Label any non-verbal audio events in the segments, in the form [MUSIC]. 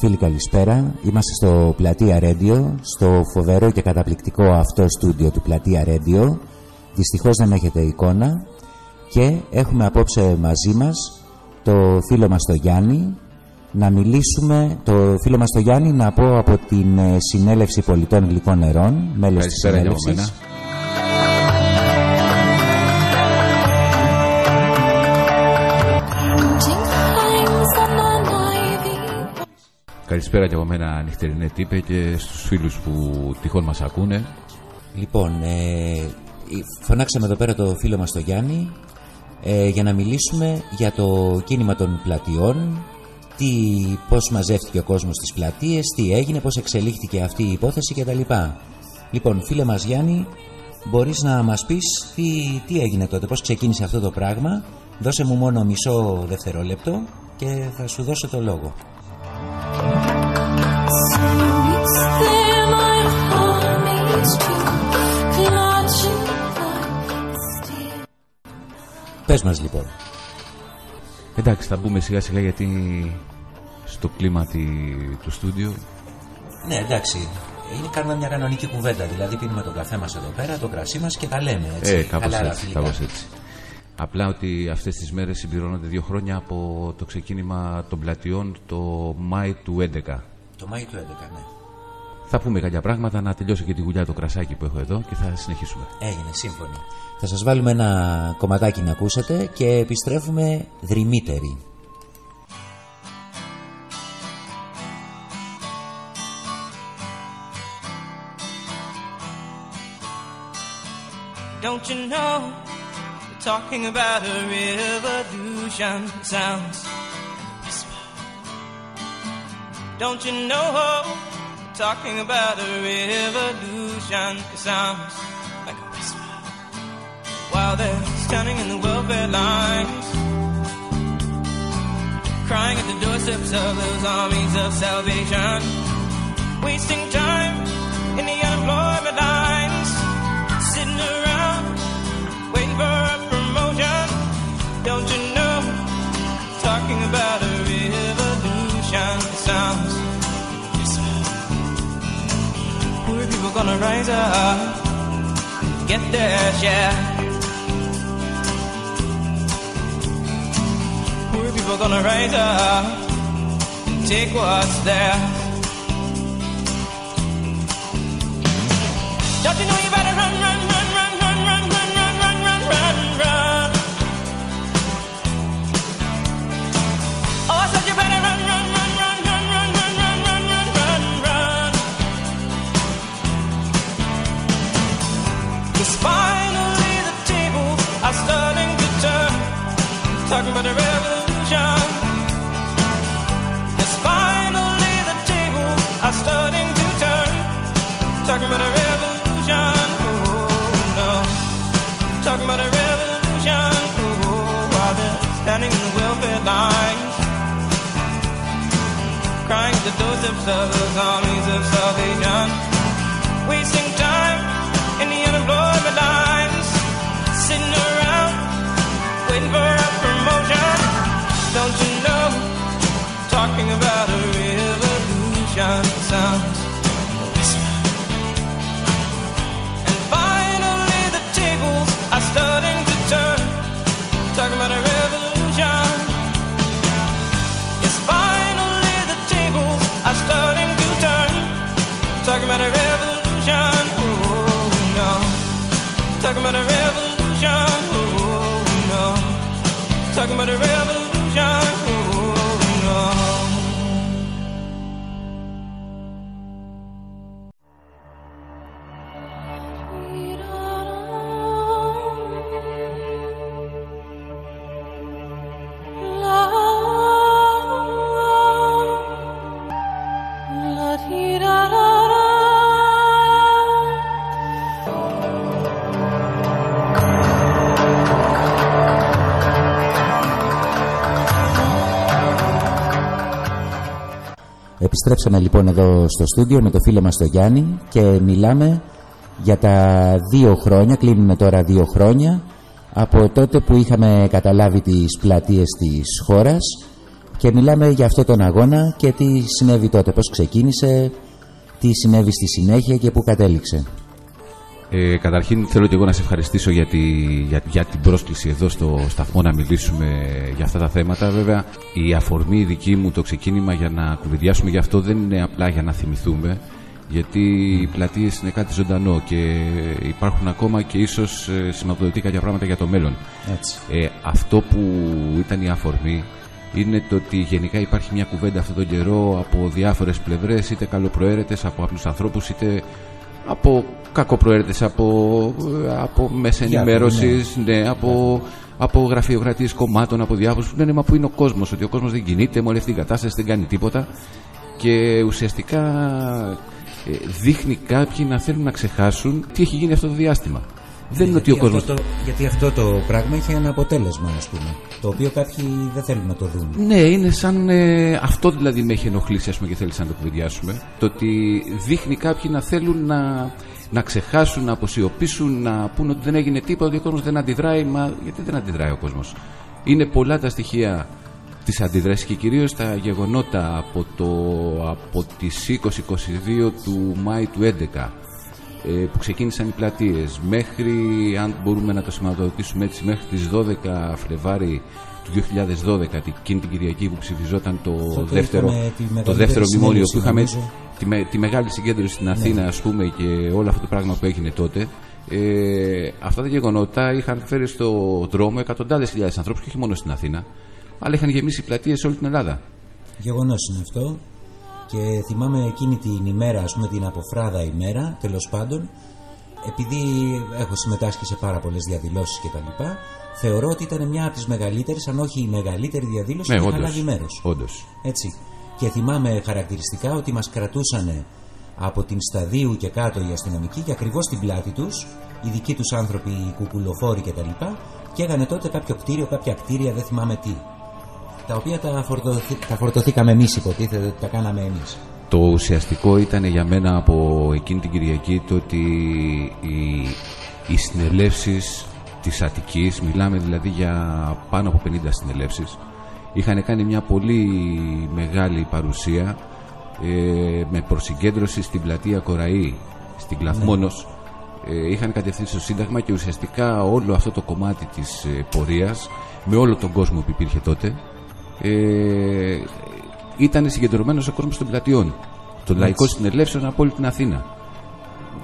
φίλοι καλησπέρα. Είμαστε στο Πλατεία Radio Στο φοβερό και καταπληκτικό αυτό στούντιο του Πλατεία Radio Δυστυχώς δεν έχετε εικόνα. Και έχουμε απόψε μαζί μας Το φίλο μας το Γιάννη. Να μιλήσουμε Το φίλο μας το Γιάννη να πω από την ε, Συνέλευση Πολιτών Γλυκών Νερών Μέλος της Συνέλευσης Καλησπέρα και από μένα νυχτερινέ τύπε και στους φίλους που τυχόν μας ακούνε. Λοιπόν, ε, φωνάξαμε εδώ πέρα το φίλο μας το Γιάννη ε, για να μιλήσουμε για το κίνημα των πλατιών, τι, πώς μαζεύτηκε ο κόσμος στις πλατείες, τι έγινε, πώς εξελίχθηκε αυτή η υπόθεση κτλ. Λοιπόν, φίλε μας Γιάννη, μπορείς να μας πεις τι, τι έγινε τότε, πώς ξεκίνησε αυτό το πράγμα. Δώσε μου μόνο μισό δευτερόλεπτο και θα σου δώσω το λόγο. Πες μας λοιπόν Εντάξει θα μπούμε σιγά σιγά γιατί στο κλίμα του στούντιο Ναι εντάξει είναι κάνουμε μια κανονική κουβέντα Δηλαδή πίνουμε τον καφέ μας εδώ πέρα, το κρασί μας και τα λέμε έτσι, ε, κάπως έτσι, κάπως έτσι. Απλά ότι αυτές τις μέρες συμπληρώνονται δύο χρόνια από το ξεκίνημα των πλατιών το Μάη του 11. Το Μάη του 11, ναι. Θα πούμε κάποια πράγματα, να τελειώσω και τη γουλιά το κρασάκι που έχω εδώ και θα συνεχίσουμε. Έγινε, σύμφωνοι. Θα σας βάλουμε ένα κομματάκι να ακούσετε και επιστρέφουμε δρυμύτεροι. Don't you know talking about a revolution sounds whisper. Don't you know? Talking about a revolution It sounds like a whisper. While they're standing in the welfare lines, crying at the doorsteps of those armies of salvation, wasting time in the unemployment lines, sitting around waiting for a promotion. don't you know? Talking about gonna rise up, and get their share. Poor people gonna rise up and take what's theirs. Of those armies of salvation. Wasting time in the unemployment lines, sitting around waiting for a promotion. Don't you know? Talking about a revolution sounds. Επιστρέψαμε λοιπόν εδώ στο στούντιο με το φίλο μας τον Γιάννη και μιλάμε για τα δύο χρόνια, κλείνουμε τώρα δύο χρόνια από τότε που είχαμε καταλάβει τις πλατείες της χώρας και μιλάμε για αυτό τον αγώνα και τι συνέβη τότε, πώς ξεκίνησε, τι συνέβη στη συνέχεια και πού κατέληξε. Ε, καταρχήν θέλω και εγώ να σε ευχαριστήσω για, τη, για, για την πρόσκληση εδώ στο σταθμό να μιλήσουμε για αυτά τα θέματα. Βέβαια η αφορμή δική μου το ξεκίνημα για να κουβεντιάσουμε γι' αυτό δεν είναι απλά για να θυμηθούμε γιατί οι πλατείες είναι κάτι ζωντανό και υπάρχουν ακόμα και ίσως ε, σηματοδοτεί κάποια πράγματα για το μέλλον. Έτσι. Ε, αυτό που ήταν η αφορμή είναι το ότι γενικά υπάρχει μια κουβέντα αυτόν τον καιρό από διάφορες πλευρές είτε καλοπροαίρετες από απλούς ανθρώπους είτε από κακοπροαίρετες από, από μέσα ενημέρωσης, ναι. ναι, από, από γραφειοκρατίες κομμάτων, από διάφορους που λένε μα που είναι ο κόσμος, ότι ο κόσμος δεν κινείται με όλη αυτή την κατάσταση, δεν κάνει τίποτα και ουσιαστικά ε, δείχνει κάποιοι να θέλουν να ξεχάσουν τι έχει γίνει αυτό το διάστημα. Δεν είναι ότι ο κόσμος... γιατί αυτό το πράγμα είχε ένα αποτέλεσμα, ας πούμε. Το οποίο κάποιοι δεν θέλουν να το δουν. Ναι, είναι σαν. Ε, αυτό δηλαδή με έχει ενοχλήσει, ας πούμε, και θέλει να το κουβεντιάσουμε. Το ότι δείχνει κάποιοι να θέλουν να, να ξεχάσουν, να αποσιωπήσουν, να πούνε ότι δεν έγινε τίποτα, ότι ο κόσμος δεν αντιδράει. Μα γιατί δεν αντιδράει ο κόσμος; Είναι πολλά τα στοιχεία της αντίδρασης και κυρίως τα γεγονότα από, το, από τις 20-22 του Μάη του 11 ε, που ξεκίνησαν οι πλατείες μέχρι, αν μπορούμε να το σηματοδοτήσουμε έτσι, μέχρι τις 12 Φλεβάρι του 2012, εκείνη την Κυριακή που ψηφιζόταν το δεύτερο, το δεύτερο μνημόνιο που είχαμε τη, τη, μεγάλη συγκέντρωση στην ναι. Αθήνα ας πούμε και όλο αυτό το πράγμα που έγινε τότε ε, αυτά τα γεγονότα είχαν φέρει στο δρόμο εκατοντάδες χιλιάδες ανθρώπους και όχι μόνο στην Αθήνα αλλά είχαν γεμίσει πλατείες σε όλη την Ελλάδα. Γεγονός είναι αυτό και θυμάμαι εκείνη την ημέρα, ας πούμε την αποφράδα ημέρα, τέλος πάντων, επειδή έχω συμμετάσχει σε πάρα πολλές διαδηλώσεις κτλ. Θεωρώ ότι ήταν μια από τις μεγαλύτερες, αν όχι η μεγαλύτερη διαδήλωση ναι, που είχα λάβει μέρος. Όντως. Έτσι. Και θυμάμαι χαρακτηριστικά ότι μας κρατούσαν από την σταδίου και κάτω οι αστυνομικοί και ακριβώς στην πλάτη τους, οι δικοί τους άνθρωποι, οι κουκουλοφόροι κτλ. Και, και έγανε τότε κάποιο κτίριο, κάποια κτίρια, δεν θυμάμαι τι τα οποία τα, φορτωθή, τα φορτωθήκαμε εμείς υποτίθεται ότι τα κάναμε εμείς. Το ουσιαστικό ήταν για μένα από εκείνη την Κυριακή το ότι οι, οι συνελεύσεις της Αττικής, μιλάμε δηλαδή για πάνω από 50 συνελεύσεις, είχαν κάνει μια πολύ μεγάλη παρουσία ε, με προσυγκέντρωση στην πλατεία Κοραή, στην Κλαθμόνος, ναι. ε, είχαν κατευθύνσει στο Σύνταγμα και ουσιαστικά όλο αυτό το κομμάτι της ε, πορείας με όλο τον κόσμο που υπήρχε τότε ε, ήταν συγκεντρωμένος ο κόσμος των πλατιών, των λαϊκών συνελεύσεων από όλη την Αθήνα.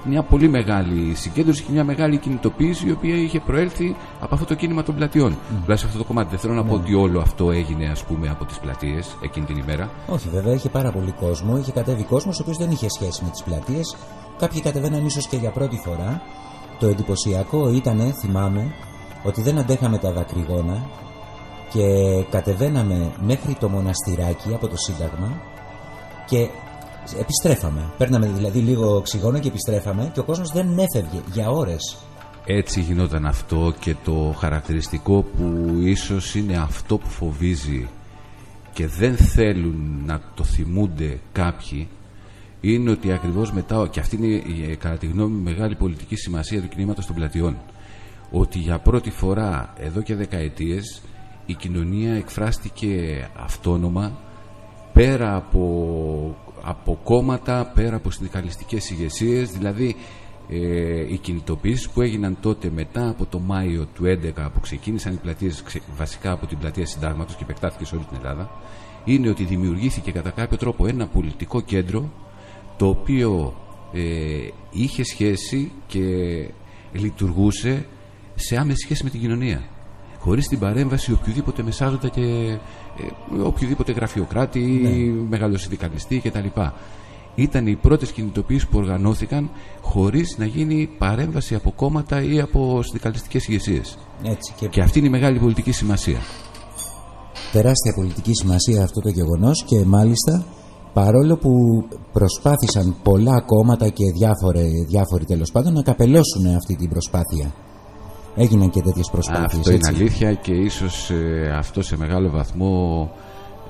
Μια πολύ μεγάλη συγκέντρωση και μια μεγάλη κινητοποίηση η οποία είχε προέλθει από αυτό το κίνημα των πλατιών. Mm. σε αυτό το κομμάτι. Δεν θέλω να πω ναι. ότι όλο αυτό έγινε ας πούμε από τις πλατείες εκείνη την ημέρα. Όχι, βέβαια είχε πάρα πολύ κόσμο. Είχε κατέβει κόσμος ο οποίος δεν είχε σχέση με τις πλατείες. Κάποιοι κατεβαίναν ίσως και για πρώτη φορά. Το εντυπωσιακό ήταν, θυμάμαι, ότι δεν αντέχαμε τα δακρυγόνα και κατεβαίναμε μέχρι το μοναστηράκι από το Σύνταγμα και επιστρέφαμε. Παίρναμε δηλαδή λίγο οξυγόνο και επιστρέφαμε και ο κόσμος δεν έφευγε για ώρες. Έτσι γινόταν αυτό και το χαρακτηριστικό που ίσως είναι αυτό που φοβίζει και δεν θέλουν να το θυμούνται κάποιοι είναι ότι ακριβώς μετά, και αυτή είναι κατά τη γνώμη μεγάλη πολιτική σημασία του κινήματος των πλατιών, ότι για πρώτη φορά εδώ και δεκαετίες η κοινωνία εκφράστηκε αυτόνομα πέρα από, από κόμματα, πέρα από συνδικαλιστικές ηγεσίες, δηλαδή ε, οι κινητοποιήσεις που έγιναν τότε μετά από το Μάιο του 2011 που ξεκίνησαν οι πλατείες βασικά από την πλατεία συντάγματος και επεκτάθηκε σε όλη την Ελλάδα είναι ότι δημιουργήθηκε κατά κάποιο τρόπο ένα πολιτικό κέντρο το οποίο ε, είχε σχέση και λειτουργούσε σε άμεση σχέση με την κοινωνία χωρίς την παρέμβαση οποιοδήποτε μεσάζοντα και ε, οποιοδήποτε γραφειοκράτη ναι. ή μεγαλοσυνδικαλιστή κτλ. Ήταν οι πρώτες κινητοποιήσεις που οργανώθηκαν χωρίς να γίνει παρέμβαση από κόμματα ή από συνδικαλιστικές ηγεσίες. Και... και αυτή είναι η μεγάλη πολιτική σημασία. Τεράστια πολιτική σημασία αυτό το γεγονός και μάλιστα παρόλο που προσπάθησαν πολλά κόμματα και διάφοροι, διάφοροι τέλος πάντων να καπελώσουν αυτή την προσπάθεια έγιναν και τέτοιες προσπάθειες. Αυτό είναι αλήθεια και ίσως ε, αυτό σε μεγάλο βαθμό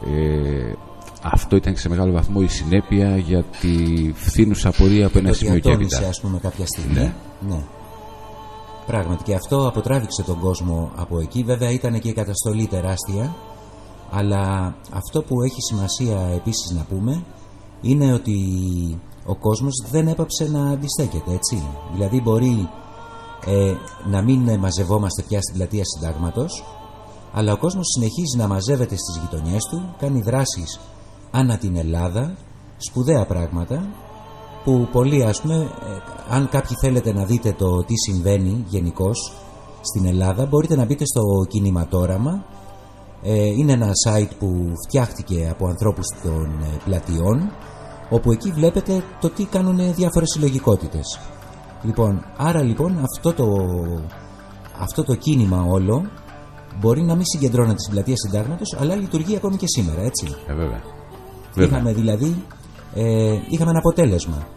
ε, αυτό ήταν και σε μεγάλο βαθμό η συνέπεια για τη φθήνουσα πορεία από ένα σημείο και έπειτα. Το διατώνησε ας πούμε κάποια στιγμή. Ναι. ναι. Πράγματι και αυτό αποτράβηξε τον κόσμο από εκεί. Βέβαια ήταν και η καταστολή τεράστια. Αλλά αυτό που έχει σημασία επίσης να πούμε είναι ότι ο κόσμος δεν έπαψε να αντιστέκεται, έτσι. Δηλαδή μπορεί ε, να μην μαζευόμαστε πια στην πλατεία συντάγματος, αλλά ο κόσμος συνεχίζει να μαζεύεται στις γειτονιές του, κάνει δράσεις ανά την Ελλάδα, σπουδαία πράγματα, που πολλοί ας πούμε, ε, αν κάποιοι θέλετε να δείτε το τι συμβαίνει γενικώς στην Ελλάδα, μπορείτε να μπείτε στο κινηματόραμα, ε, είναι ένα site που φτιάχτηκε από ανθρώπους των ε, πλατιών, όπου εκεί βλέπετε το τι κάνουν διάφορες συλλογικότητες. Λοιπόν, άρα λοιπόν αυτό το, αυτό το κίνημα όλο μπορεί να μην συγκεντρώνεται στην πλατεία συντάγματος, αλλά λειτουργεί ακόμη και σήμερα, έτσι. Ε, βέβαια. Είχαμε δηλαδή ε, είχαμε ένα αποτέλεσμα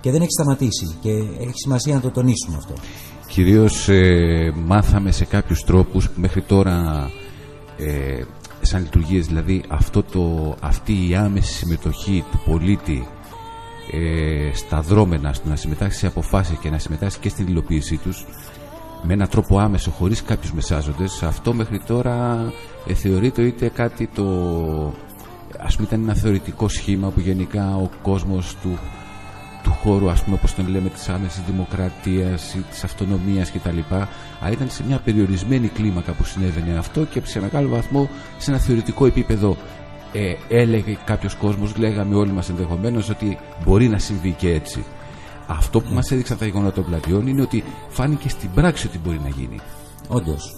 και δεν έχει σταματήσει και έχει σημασία να το τονίσουμε αυτό. Κυρίως ε, μάθαμε σε κάποιους τρόπους που μέχρι τώρα ε, σαν λειτουργίες, δηλαδή αυτό το, αυτή η άμεση συμμετοχή του πολίτη ε, στα δρόμενα, στο να συμμετάσχει σε αποφάσεις και να συμμετάσχει και στην υλοποίησή τους με έναν τρόπο άμεσο, χωρίς κάποιους μεσάζοντες, αυτό μέχρι τώρα ε, θεωρείται είτε κάτι το... Ας πούμε ήταν ένα θεωρητικό σχήμα που γενικά ο κόσμος του, του χώρου, ας πούμε όπως τον λέμε, της άμεσης δημοκρατίας ή της αυτονομίας κτλ. Αλλά ήταν σε μια περιορισμένη κλίμακα που συνέβαινε αυτό και σε μεγάλο βαθμό σε ένα θεωρητικό επίπεδο ε, έλεγε κάποιος κόσμος, λέγαμε όλοι μας ενδεχομένως ότι μπορεί να συμβεί και έτσι. Αυτό που μας έδειξαν τα γεγονότα των πλατιών είναι ότι φάνηκε στην πράξη ότι μπορεί να γίνει. Όντως,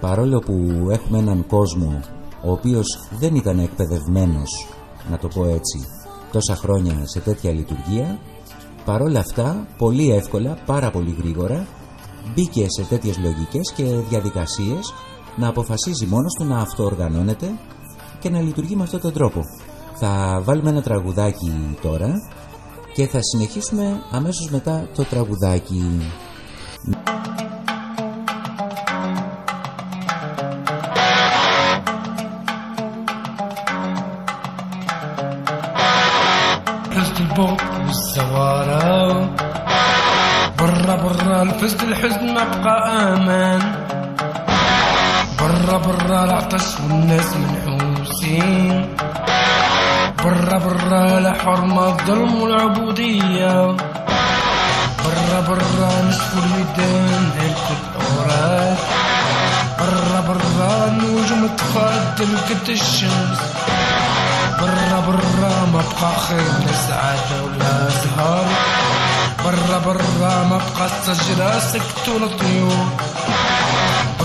παρόλο που έχουμε έναν κόσμο ο οποίος δεν ήταν εκπαιδευμένος, να το πω έτσι, τόσα χρόνια σε τέτοια λειτουργία, παρόλα αυτά, πολύ εύκολα, πάρα πολύ γρήγορα, μπήκε σε τέτοιες λογικές και διαδικασίες να αποφασίζει μόνος του να αυτοοργανώνεται και να λειτουργεί με αυτόν τον τρόπο. Θα βάλουμε ένα τραγουδάκι τώρα και θα συνεχίσουμε αμέσως μετά το τραγουδάκι. برا برا الفزد الحزن ما بقى امان برا برا العطش والناس منحوسين برا برا لحرمة الظلم والعبودية برا برا نشفوا الميدان هلكوا الأوراق برا برا النجوم تخدم كت الشمس. برا برا ما بقى خير لا سعادة ولا زهار برا برا ما بقى الشجرة سكتوا الطيور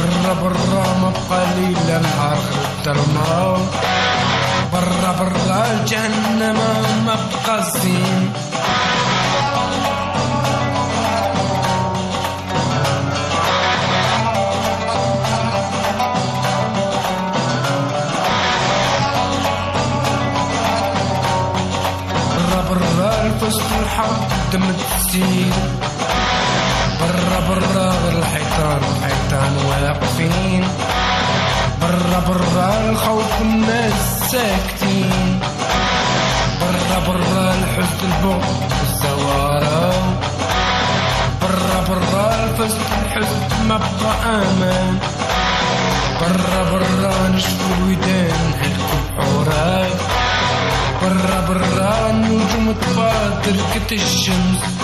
برا برا ما بقى ليل لا نهار الظلمة برا برا جهنم ما بقى الزين برا الفسق والحرب دم تسيل برا برا الحيطان الحيطان واقفين. برا برا الخوف والناس ساكتين. برا برا الحزن البغض والزوارة برا برا الفسق الحزن ما بقى أمان. برا برا نشفوا الودان هلكوا الحورات برا برا النجوم تفاطر كت الشمس.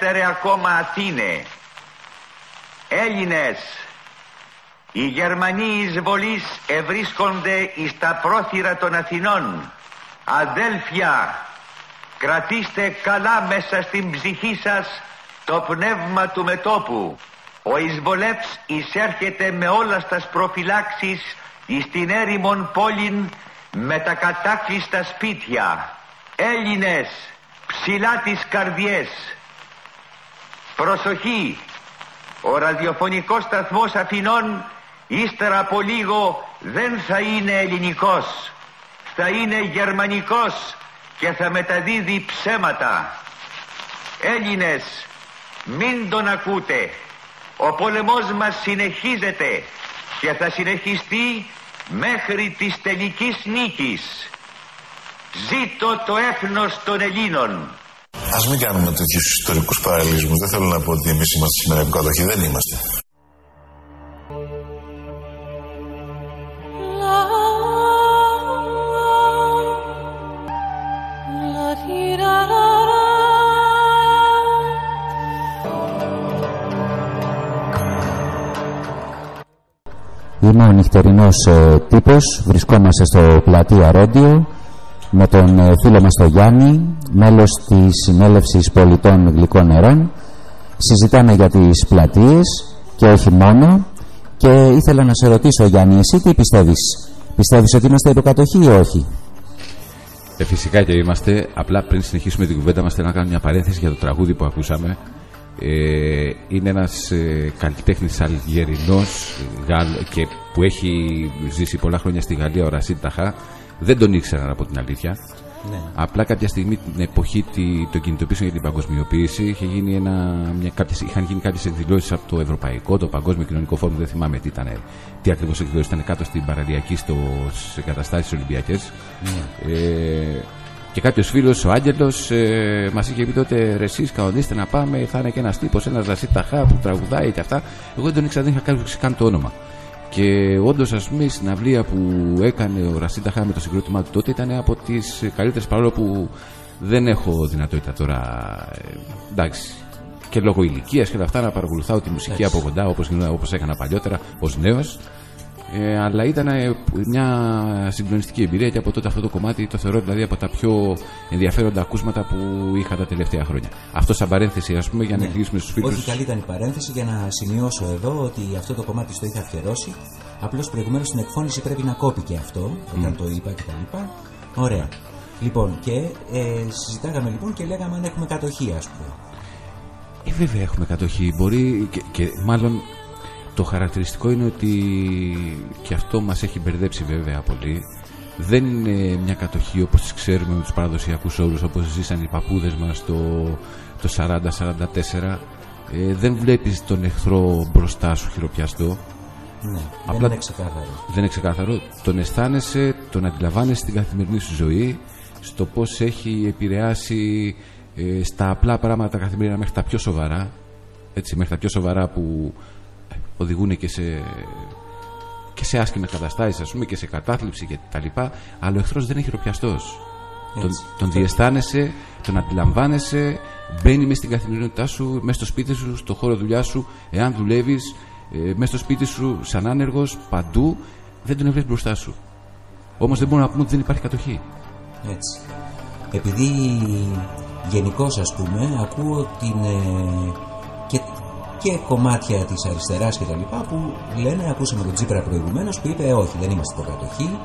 Ελεύθερε ακόμα Αθήνε. Έλληνες, οι Γερμανοί εισβολείς ευρίσκονται εις τα πρόθυρα των Αθηνών. Αδέλφια, κρατήστε καλά μέσα στην ψυχή σας το πνεύμα του μετόπου. Ο εισβολεύς εισέρχεται με όλας στα προφυλάξεις εις την έρημον πόλην με τα κατάκλειστα σπίτια. Έλληνες, ψηλά τις καρδιές. Προσοχή, ο ραδιοφωνικός σταθμός Αθηνών ύστερα από λίγο δεν θα είναι ελληνικός. Θα είναι γερμανικός και θα μεταδίδει ψέματα. Έλληνες, μην τον ακούτε. Ο πόλεμός μας συνεχίζεται και θα συνεχιστεί μέχρι της τελικής νίκης. Ζήτω το έθνος των Ελλήνων. Ας μην κάνουμε τέτοιους ιστορικούς παραλληλισμούς. Δεν θέλω να πω ότι εμείς είμαστε σήμερα κατοχή. Δεν είμαστε. Είμαι ο νυχτερινός ε, τύπος, βρισκόμαστε στο πλατεία Ρόντιο με τον ε, φίλο μας τον Γιάννη, μέλος της Συνέλευσης Πολιτών Γλυκών Νερών. Συζητάμε για τις πλατείες και όχι μόνο και ήθελα να σε ρωτήσω Γιάννη, εσύ τι πιστεύεις, πιστεύεις ότι είμαστε υποκατοχή ή όχι; Ε, φυσικά και είμαστε. Απλά πριν συνεχίσουμε την κουβέντα μας θέλω να κάνω μια παρένθεση για το τραγούδι που ακούσαμε. Ε, είναι ένας ε, καλλιτέχνης Αλγερινός και που έχει ζήσει πολλά χρόνια στη Γαλλία ο Ρασίτ Ταχά δεν τον ήξεραν από την αλήθεια ναι. απλά κάποια στιγμή την εποχή των κινητοποιήσεων για την παγκοσμιοποίηση είχε γίνει ένα, μια, κάποιες, είχαν γίνει κάποιες εκδηλώσεις από το Ευρωπαϊκό, το Παγκόσμιο Κοινωνικό Φόρουμ δεν θυμάμαι τι ήταν τι ακριβώς εκδηλώσεις ήταν κάτω στην παραλιακή στις εγκαταστάσεις Ολυμπιακές ναι. ε, και κάποιος φίλος, ο Άγγελος, ε, μας είχε πει τότε ρε, εσείς κανονίστε να πάμε. Θα είναι και ένας τύπος, ένας Ρασί Ταχά που τραγουδάει και αυτά. Εγώ δεν τον ήξερα, δεν είχα κάνει καν το όνομα. Και όντως, ας πούμε, η συναυλία που έκανε ο Ρασί Ταχά με το συγκρότημά του τότε ήταν από τις καλύτερες παρόλο που δεν έχω δυνατότητα τώρα. Ε, εντάξει, και λόγω ηλικίας και όλα αυτά να παρακολουθάω τη μουσική από κοντά όπως έκανα παλιότερα ως νέος. Ε, αλλά ήταν ε, μια συγκλονιστική εμπειρία και από τότε αυτό το κομμάτι το θεωρώ δηλαδή από τα πιο ενδιαφέροντα ακούσματα που είχα τα τελευταία χρόνια. Αυτό σαν παρένθεση, ας πούμε, για να ναι. στους φίλους. Όχι, καλή ήταν η παρένθεση για να σημειώσω εδώ ότι αυτό το κομμάτι στο είχα αφιερώσει. Απλώς προηγουμένως στην εκφώνηση πρέπει να κόπηκε αυτό, όταν το είπα κτλ. Ωραία. Λοιπόν, και ε, συζητάγαμε λοιπόν και λέγαμε αν έχουμε κατοχή, ας πούμε. Ε, βέβαια έχουμε κατοχή. Μπορεί και, και μάλλον το χαρακτηριστικό είναι ότι και αυτό μας έχει μπερδέψει βέβαια πολύ. Δεν είναι μια κατοχή όπως τις ξέρουμε με τους παραδοσιακούς όρους όπως ζήσαν οι παππούδες μας το, το 40-44 ε, δεν βλέπεις τον εχθρό μπροστά σου χειροπιαστό. Ναι, Απλά, δεν είναι ξεκάθαρο. δεν είναι ξεκάθαρο. Τον αισθάνεσαι, τον αντιλαμβάνεσαι στην καθημερινή σου ζωή στο πως έχει επηρεάσει ε, στα απλά πράγματα καθημερινά μέχρι τα πιο σοβαρά. Έτσι, μέχρι τα πιο σοβαρά που οδηγούν και σε, και σε άσχημε καταστάσεις, ας πούμε, και σε κατάθλιψη και τα λοιπά. Αλλά ο εχθρός δεν είναι χειροπιαστό. Τον, τον διαισθάνεσαι, τον αντιλαμβάνεσαι, μπαίνει μέσα στην καθημερινότητά σου, μέσα στο σπίτι σου, στο χώρο δουλειάς σου, εάν δουλεύεις, ε, μέσα στο σπίτι σου, σαν άνεργος, παντού, δεν τον βλέπεις μπροστά σου. Όμως δεν μπορούμε να πούμε ότι δεν υπάρχει κατοχή. Έτσι. Επειδή γενικώς, ας πούμε, ακούω την. Ε, και και κομμάτια της αριστεράς και τα λοιπά που λένε, ακούσαμε τον Τσίπρα προηγουμένως που είπε «Ε, όχι δεν είμαστε υποκατοχή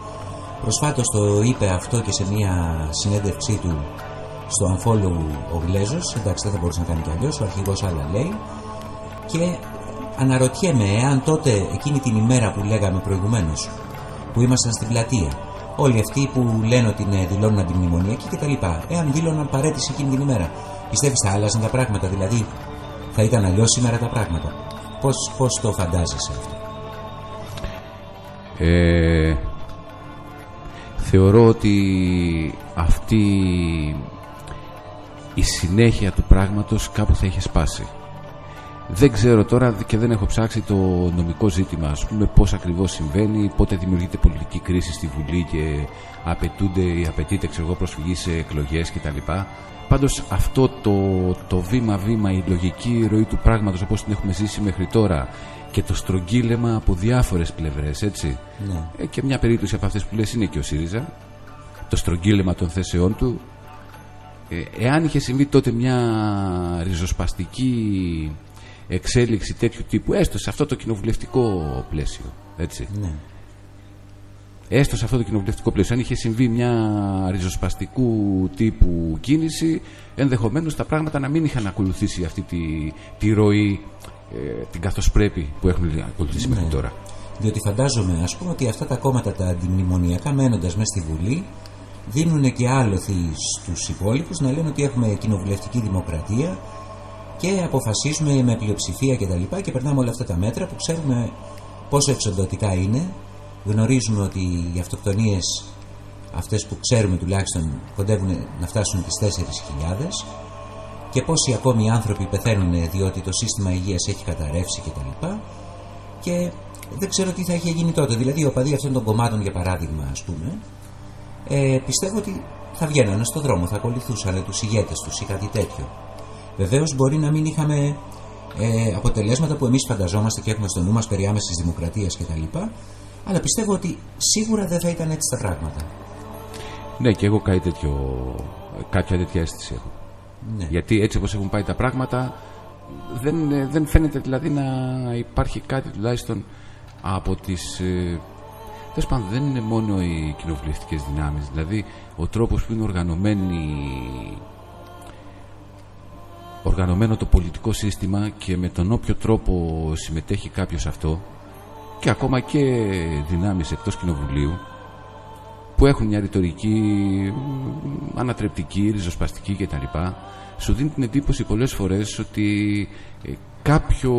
προσφάτως το είπε αυτό και σε μια συνέντευξή του στο Αμφόλου ο Γλέζος. Εντάξει δεν θα μπορούσε να κάνει κι αλλιώς ο αρχηγός άλλα λέει. Και αναρωτιέμαι εάν τότε εκείνη την ημέρα που λέγαμε προηγουμένως που ήμασταν στην πλατεία όλοι αυτοί που λένε ότι είναι δηλώνουν αντιμνημονιακοί και τα λοιπά εάν δήλωναν παρέτηση εκείνη την ημέρα πιστεύεις θα άλλαζαν τα πράγματα δηλαδή θα ήταν αλλιώς σήμερα τα πράγματα. Πώς, πώς το φαντάζεσαι αυτό; Ε, θεωρώ ότι αυτή η συνέχεια του πράγματος κάπου θα είχε σπάσει. Δεν ξέρω τώρα και δεν έχω ψάξει το νομικό ζήτημα, ας πούμε, πώς ακριβώς συμβαίνει, πότε δημιουργείται πολιτική κρίση στη Βουλή και απαιτούνται ή απαιτείται, ξέρω εγώ, προσφυγή σε εκλογές κτλ. Πάντως αυτό το, το βήμα-βήμα, η λογική ροή του πράγματος όπως την έχουμε ζήσει μέχρι τώρα και το στρογγύλεμα από διάφορες πλευρές, έτσι. Ναι. Ε, και μια περίπτωση από αυτές που λες είναι και ο ΣΥΡΙΖΑ, το στρογγύλεμα των θέσεών του. Ε, εάν είχε συμβεί τότε μια ριζοσπαστική εξέλιξη τέτοιου τύπου, έστω σε αυτό το κοινοβουλευτικό πλαίσιο, έτσι. Ναι. Έστω σε αυτό το κοινοβουλευτικό πλαίσιο, αν είχε συμβεί μια ριζοσπαστικού τύπου κίνηση, ενδεχομένως τα πράγματα να μην είχαν ακολουθήσει αυτή τη, τη ροή, ε, την καθώ πρέπει που έχουν ακολουθήσει μέχρι τώρα. Διότι φαντάζομαι, ας πούμε, ότι αυτά τα κόμματα τα αντιμνημονιακά μένοντας μέσα στη Βουλή δίνουν και άλοθη στους υπόλοιπους να λένε ότι έχουμε κοινοβουλευτική δημοκρατία και αποφασίζουμε με πλειοψηφία κτλ. Και, και περνάμε όλα αυτά τα μέτρα που ξέρουμε πόσο εξοντωτικά είναι. Γνωρίζουμε ότι οι αυτοκτονίες αυτές που ξέρουμε τουλάχιστον κοντεύουν να φτάσουν τις 4.000 και πόσοι ακόμη άνθρωποι πεθαίνουν διότι το σύστημα υγείας έχει καταρρεύσει κτλ. Και δεν ξέρω τι θα είχε γίνει τότε. Δηλαδή, οι οπαδοί αυτών των κομμάτων, για παράδειγμα, ας πούμε, ε, πιστεύω ότι θα βγαίνανε στον δρόμο, θα ακολουθούσαν τους ηγέτες τους ή κάτι τέτοιο. Βεβαίως, μπορεί να μην είχαμε ε, αποτελέσματα που εμείς φανταζόμαστε και έχουμε στο νου μας περί άμεσης δημοκρατίας κτλ. Αλλά πιστεύω ότι σίγουρα δεν θα ήταν έτσι τα πράγματα. Ναι, και εγώ κάτι τέτοιο, κάποια τέτοια αίσθηση έχω. Ναι. Γιατί έτσι όπως έχουν πάει τα πράγματα δεν, ε, δεν φαίνεται δηλαδή να υπάρχει κάτι τουλάχιστον από τις... Ε, τέλος πάντων δεν είναι μόνο οι κοινοβουλευτικές δυνάμεις. Δηλαδή ο τρόπος που είναι οργανωμένη οργανωμένο το πολιτικό σύστημα και με τον όποιο τρόπο συμμετέχει κάποιος σε αυτό και ακόμα και δυνάμεις εκτός κοινοβουλίου που έχουν μια ρητορική μ, ανατρεπτική, ριζοσπαστική κτλ. Σου δίνει την εντύπωση πολλές φορές ότι, ε, κάποιο,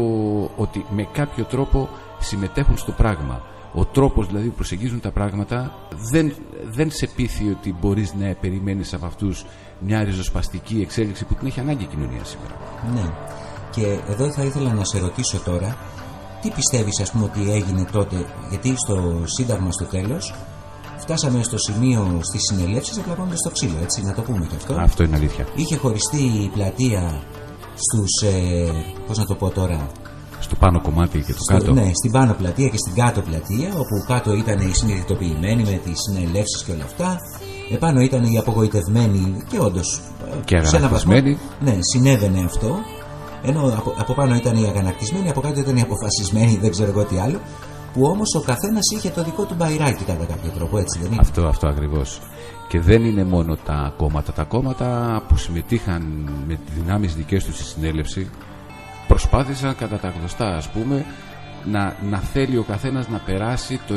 ότι με κάποιο τρόπο συμμετέχουν στο πράγμα. Ο τρόπος δηλαδή που προσεγγίζουν τα πράγματα δεν, δεν σε πείθει ότι μπορείς να περιμένεις από αυτούς μια ριζοσπαστική εξέλιξη που την έχει ανάγκη η κοινωνία σήμερα. Ναι. Και εδώ θα ήθελα να σε ρωτήσω τώρα, τι πιστεύεις ας πούμε ότι έγινε τότε, γιατί στο Σύνταγμα στο τέλος φτάσαμε στο σημείο στις συνελεύσεις απλά πάμε στο ξύλο, έτσι, να το πούμε και αυτό. Αυτό είναι αλήθεια. Είχε χωριστεί η πλατεία στους, ε, πώς να το πω τώρα, Στο πάνω κομμάτι και το στο- κάτω. ναι, στην πάνω πλατεία και στην κάτω πλατεία, όπου κάτω ήταν οι συνειδητοποιημένοι με τις συνελεύσεις και όλα αυτά. Επάνω ήταν οι απογοητευμένοι και όντως. Και αγανακτισμένοι. Ναι, συνέβαινε αυτό. Ενώ από, από πάνω ήταν οι αγανακτισμένοι, από κάτω ήταν οι αποφασισμένοι, δεν ξέρω εγώ τι άλλο. Που όμως ο καθένας είχε το δικό του μπαϊράκι κατά κάποιο τρόπο, έτσι δεν είναι; Αυτό, αυτό ακριβώς. Και δεν είναι μόνο τα κόμματα. Τα κόμματα που συμμετείχαν με τις δυνάμεις δικές τους στη συνέλευση προσπάθησαν κατά τα γνωστά ας πούμε να, να θέλει ο καθένας να περάσει το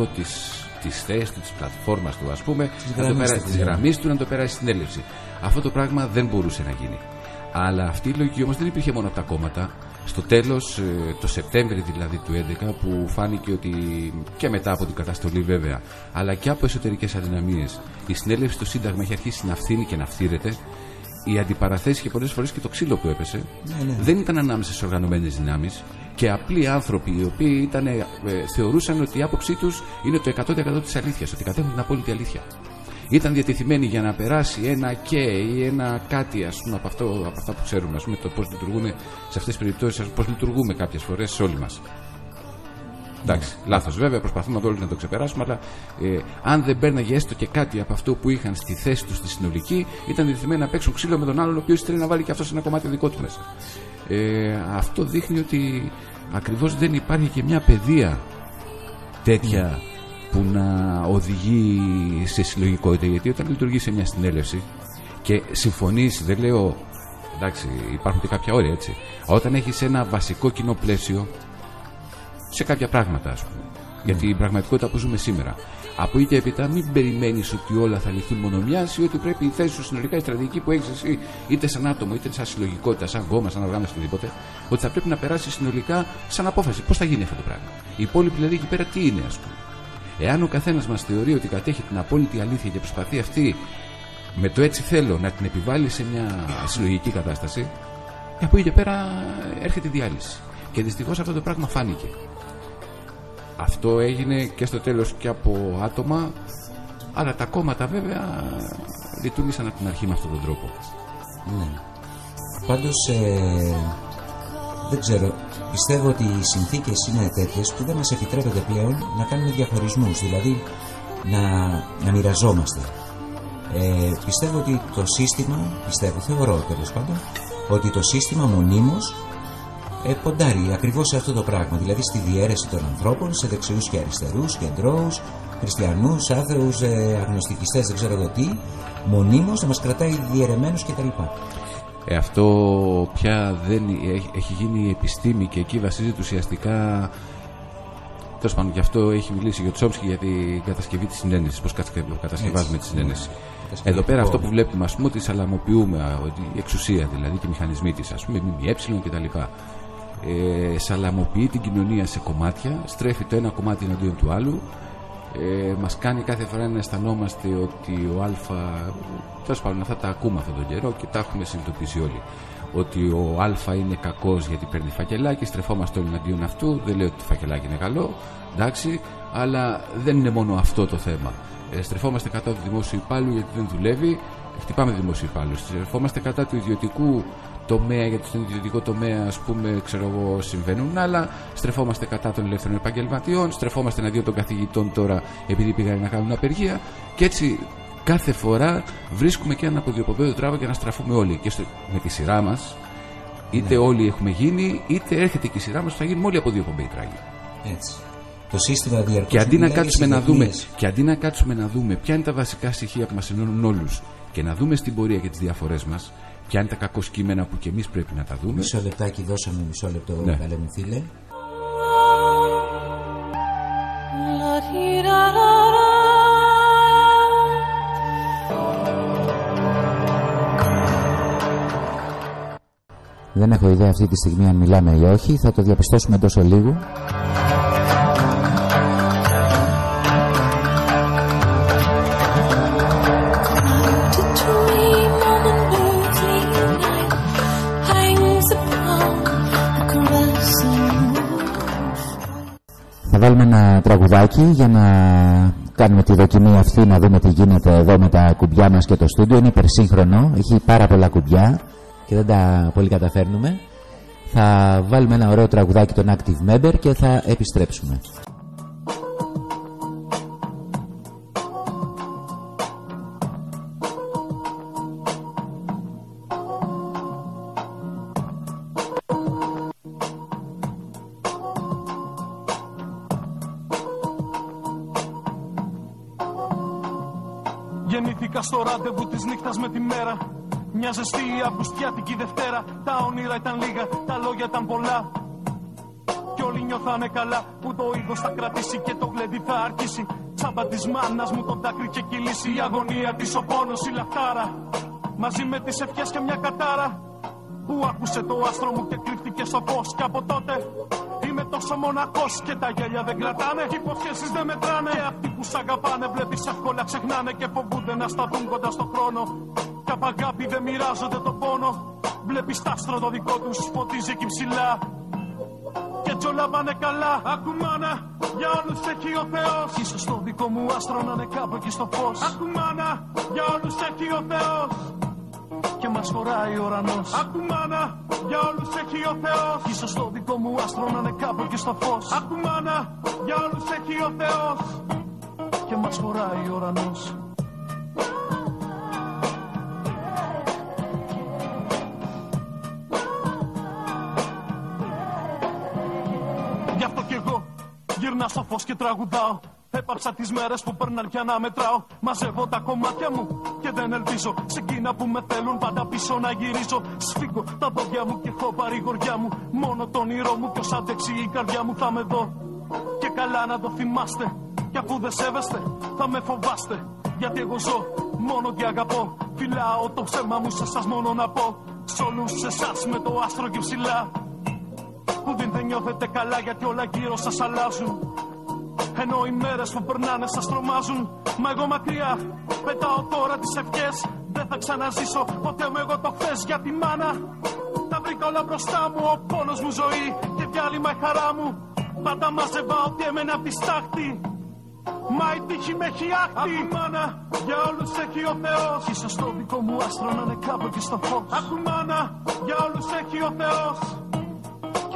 100% της, της θέσης του, της πλατφόρμας του ας πούμε να το γραμμής περάσει, του, της ναι. γραμμής του να το περάσει στη συνέλευση. Αυτό το πράγμα δεν μπορούσε να γίνει. Αλλά αυτή η λογική όμως δεν υπήρχε μόνο από τα κόμματα. Στο τέλος, ε, το Σεπτέμβρη δηλαδή του 2011, που φάνηκε ότι και μετά από την καταστολή βέβαια, αλλά και από εσωτερικές αδυναμίες, η συνέλευση στο Σύνταγμα έχει αρχίσει να φθήνει και να φθήρεται. Οι αντιπαραθέσει και πολλές φορές και το ξύλο που έπεσε Ναι, ναι. δεν ήταν ανάμεσα σε οργανωμένες δυνάμεις και απλοί άνθρωποι οι οποίοι ήταν, ε, θεωρούσαν ότι η άποψή τους είναι το 100% της αλήθειας, ότι κατέχουν την απόλυτη αλήθεια. Ήταν διατεθειμένοι για να περάσει ένα και ή ένα κάτι ας πούμε, από, αυτό, από αυτά που ξέρουμε, ας πούμε, το πώς λειτουργούν σε αυτές τις περιπτώσεις, πώς λειτουργούμε κάποιες φορές σε όλοι μας. Εντάξει, λάθος βέβαια, προσπαθούμε όλοι να το ξεπεράσουμε, αλλά ε, αν δεν παίρναγε έστω και κάτι από αυτό που είχαν στη θέση τους στη συνολική, ήταν διατεθειμένοι να παίξουν ξύλο με τον άλλον, ο οποίος θέλει να βάλει και αυτός ένα κομμάτι δικό του μέσα. Ε, αυτό δείχνει ότι ακριβώς δεν υπάρχει και μια παιδεία τέτοια που να οδηγεί σε συλλογικότητα. Γιατί όταν λειτουργεί σε μια συνέλευση και συμφωνείς, δεν λέω. Εντάξει, υπάρχουν και κάποια όρια έτσι. Όταν έχεις ένα βασικό κοινό πλαίσιο σε κάποια πράγματα, ας πούμε. Για την πραγματικότητα που ζούμε σήμερα. Από εκεί και έπειτα, μην περιμένεις ότι όλα θα λυθούν μόνο μιας ή ότι πρέπει η θέση σου συνολικά, η στρατηγική που έχεις εσύ, είτε σαν άτομο, είτε σαν συλλογικότητα, σαν κόμμα, σαν οργάνωση, οτιδήποτε, ότι θα πρέπει να περάσει συνολικά σαν απόφαση. Πώς θα γίνει αυτό το πράγμα; Οι υπόλοιποι δηλαδή εκεί πέρα τι είναι, ας πούμε; Εάν ο καθένας μας θεωρεί ότι κατέχει την απόλυτη αλήθεια και προσπαθεί αυτή με το έτσι θέλω να την επιβάλλει σε μια συλλογική κατάσταση, και από εκεί και πέρα έρχεται η διάλυση. Και δυστυχώς αυτό το πράγμα φάνηκε. Αυτό έγινε και στο τέλος και από άτομα αλλά τα κόμματα βέβαια λειτουργήσαν από την αρχή με αυτόν τον τρόπο. Ναι. Πάντως ε, δεν ξέρω. Πιστεύω ότι οι συνθήκες είναι τέτοιες που δεν μας επιτρέπεται πλέον να κάνουμε διαχωρισμούς. Δηλαδή να, να μοιραζόμαστε. Ε, πιστεύω ότι το σύστημα, πιστεύω, θεωρώ τέλος πάντων, ότι το σύστημα μονίμως ε, ποντάρει ακριβώς σε αυτό το πράγμα. Δηλαδή στη διαίρεση των ανθρώπων, σε δεξιούς και αριστερούς, κεντρώους, χριστιανούς, άθεους, ε, αγνωστικιστές, δεν ξέρω εγώ τι, μονίμως να μας κρατάει διαιρεμένους κτλ. Ε, αυτό πια δεν έχει, έχει γίνει επιστήμη και εκεί βασίζεται ουσιαστικά. Τέλος πάντων, γι' αυτό έχει μιλήσει για Τσόμσκι για την κατασκευή της συνένεσης. Πώς κατασκευάζουμε τη συνένεση. Εδώ πέρα αυτό που βλέπουμε, ας πούμε, ότι σαλαμοποιούμε ότι η εξουσία δηλαδή και οι μηχανισμοί της, ας πούμε, ΜΜΕ κτλ. Ε, σαλαμοποιεί την κοινωνία σε κομμάτια, στρέφει το ένα κομμάτι εναντίον του άλλου. Ε, μας κάνει κάθε φορά να αισθανόμαστε ότι ο Α τέλος πάντων αυτά τα ακούμε αυτόν τον καιρό και τα έχουμε συνειδητοποιήσει όλοι ότι ο Α είναι κακός γιατί παίρνει φακελάκι στρεφόμαστε όλοι εναντίον αυτού. Δεν λέω ότι το φακελάκι είναι καλό εντάξει αλλά δεν είναι μόνο αυτό το θέμα. Ε, στρεφόμαστε κατά του δημόσιου υπάλληλου γιατί δεν δουλεύει χτυπάμε δημόσιου υπάλληλους. Στρεφόμαστε κατά του ιδιωτικού τομέα, γιατί στον ιδιωτικό τομέα, ας πούμε, ξέρω εγώ, συμβαίνουν άλλα. Στρεφόμαστε κατά των ελεύθερων επαγγελματιών, στρεφόμαστε εναντίον των καθηγητών τώρα επειδή πήγαν να κάνουν απεργία. Και έτσι κάθε φορά βρίσκουμε και ένα αποδιοπομπέδο τράβο για να στραφούμε όλοι. Και στο, με τη σειρά μας, είτε ναι. όλοι έχουμε γίνει, είτε έρχεται και η σειρά μας θα γίνουμε όλοι αποδιοπομπέοι τράγοι. Έτσι. Το σύστημα διαρκώς και αντί, να κάτσουμε να δούμε, και αντί να κάτσουμε να δούμε ποια είναι τα βασικά στοιχεία που μας ενώνουν όλους και να δούμε στην πορεία και τις διαφορές μας, Ποια είναι τα κακό κείμενα που και εμείς πρέπει να τα δούμε. Μισό λεπτάκι, δώσαμε μισό λεπτό, ναι. καλέ μου φίλε. Δεν έχω ιδέα αυτή τη στιγμή αν μιλάμε ή όχι, θα το διαπιστώσουμε τόσο λίγο. Βάλουμε ένα τραγουδάκι για να κάνουμε τη δοκιμή αυτή να δούμε τι γίνεται εδώ με τα κουμπιά μας και το στούντιο. Είναι υπερσύγχρονο, έχει πάρα πολλά κουμπιά και δεν τα πολύ καταφέρνουμε. Θα βάλουμε ένα ωραίο τραγουδάκι των Active Member και θα επιστρέψουμε. Νύχτα με τη μέρα. Μια ζεστή Αυγουστιάτικη Δευτέρα. Τα όνειρα ήταν λίγα, τα λόγια ήταν πολλά. Κι όλοι νιώθανε καλά που το είδο θα κρατήσει και το γλέντι θα αρχίσει. Τσάμπα της μάνας μου το δάκρυ και κυλήσει. Η αγωνία της, ο πόνος, η λαχτάρα. Μαζί με τις ευχές και μια κατάρα. Που άκουσε το άστρο μου και κρύφτηκε στο φως. Και από τότε Είμαι τόσο μοναχός και τα γέλια δεν κρατάνε. Και υποσχέσεις δεν μετράνε. Και αυτοί που σ' αγαπάνε, βλέπεις εύκολα ξεχνάνε και φοβούνται να σταθούν κοντά στο χρόνο. Κι απ' αγάπη δεν μοιράζονται το πόνο. Βλέπεις τ' άστρο το δικό τους φωτίζει εκεί ψηλά. Και έτσι όλα πάνε καλά. Ακουμάνα, για όλους έχει ο Θεός. σω το δικό μου άστρο να είναι κάπου εκεί στο φως. Ακουμάνα, για όλους έχει ο Θεός και μας χωράει ο ουρανός. Άκου μάνα, για όλους έχει ο Θεός. Ίσως το δικό μου άστρο να είναι κάπου εκεί στο φως. Άκου μάνα, για όλους έχει ο Θεός. Και μας χωράει ο ουρανός. Γι' αυτό κι εγώ γυρνάω στο φως και τραγουδάω Έπαψα τις μέρες που παίρναν για να μετράω. Μαζεύω τα κομμάτια μου και δεν ελπίζω. Σε εκείνα που με θέλουν πάντα πίσω να γυρίζω. Σφίγγω τα δόντια μου και έχω παρηγοριά μου. Μόνο τον όνειρό μου κι ως αντέξει η καρδιά μου θα με δω. Και καλά να το θυμάστε. Κι αφού δεν σέβεστε, θα με φοβάστε. Γιατί εγώ ζω μόνο και αγαπώ. Φυλάω το ψέμα μου σε εσά μόνο να πω. Σ' όλους εσάς με το άστρο και ψηλά. Που δεν θα νιώθετε καλά γιατί όλα γύρω σας αλλάζουν. Ενώ οι μέρες που περνάνε σας τρομάζουν Μα εγώ μακριά πετάω τώρα τις ευχές Δεν θα ξαναζήσω ποτέ μου εγώ το χθες Για τη μάνα θα βρει Χάρηκα όλα μπροστά μου, ο πόνος μου ζωή και διάλειμμα η χαρά μου. Πάντα μάζευα ό,τι έμενε απ' τη στάχτη. Μα η τύχη με έχει άκτη. Αχ, μάνα, για όλους έχει ο Θεός. Ίσως το δικό μου άστρο να είναι κάπου εκεί στο φως. Αχ, μάνα, για όλους έχει ο Θεός.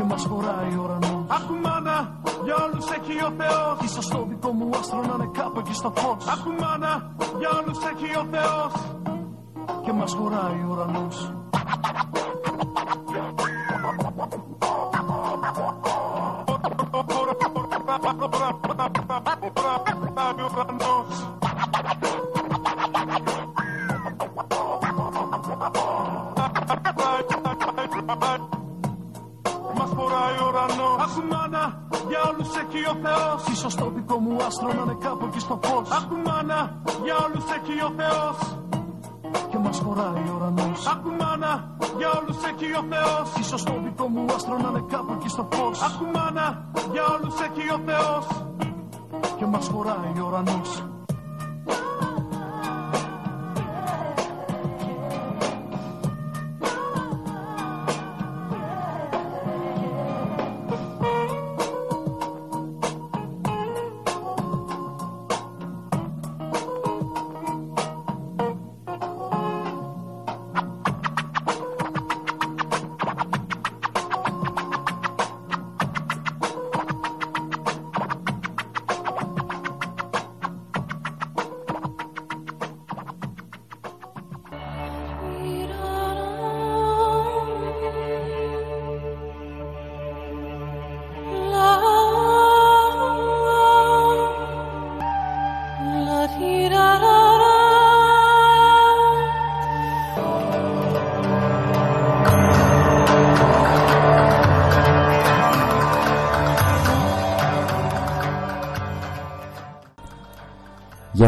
Και μας χωράει ο ουρανός. Αχ, μάνα, για όλους έχει ο Θεός. Ίσως το δικό μου άστρο να είναι κάπου εκεί στο φως. Αχ, μάνα, για όλους έχει ο Θεός. Και μας χωράει ο ουρανός. Αχ μάνα, για όλους έχει ο Θεός. Ίσως το δικό μου άστρο να είναι κάπου εκεί στο φως. Αχ μάνα, για όλους έχει ο Θεός. Και μας χωράει ο ουρανός. Αχ μάνα, για όλους έχει ο Θεός. Ίσως το δικό μου άστρο να είναι κάπου εκεί στο φως. Αχ μάνα, για όλους έχει ο Θεός. Και μας χωράει ο ουρανός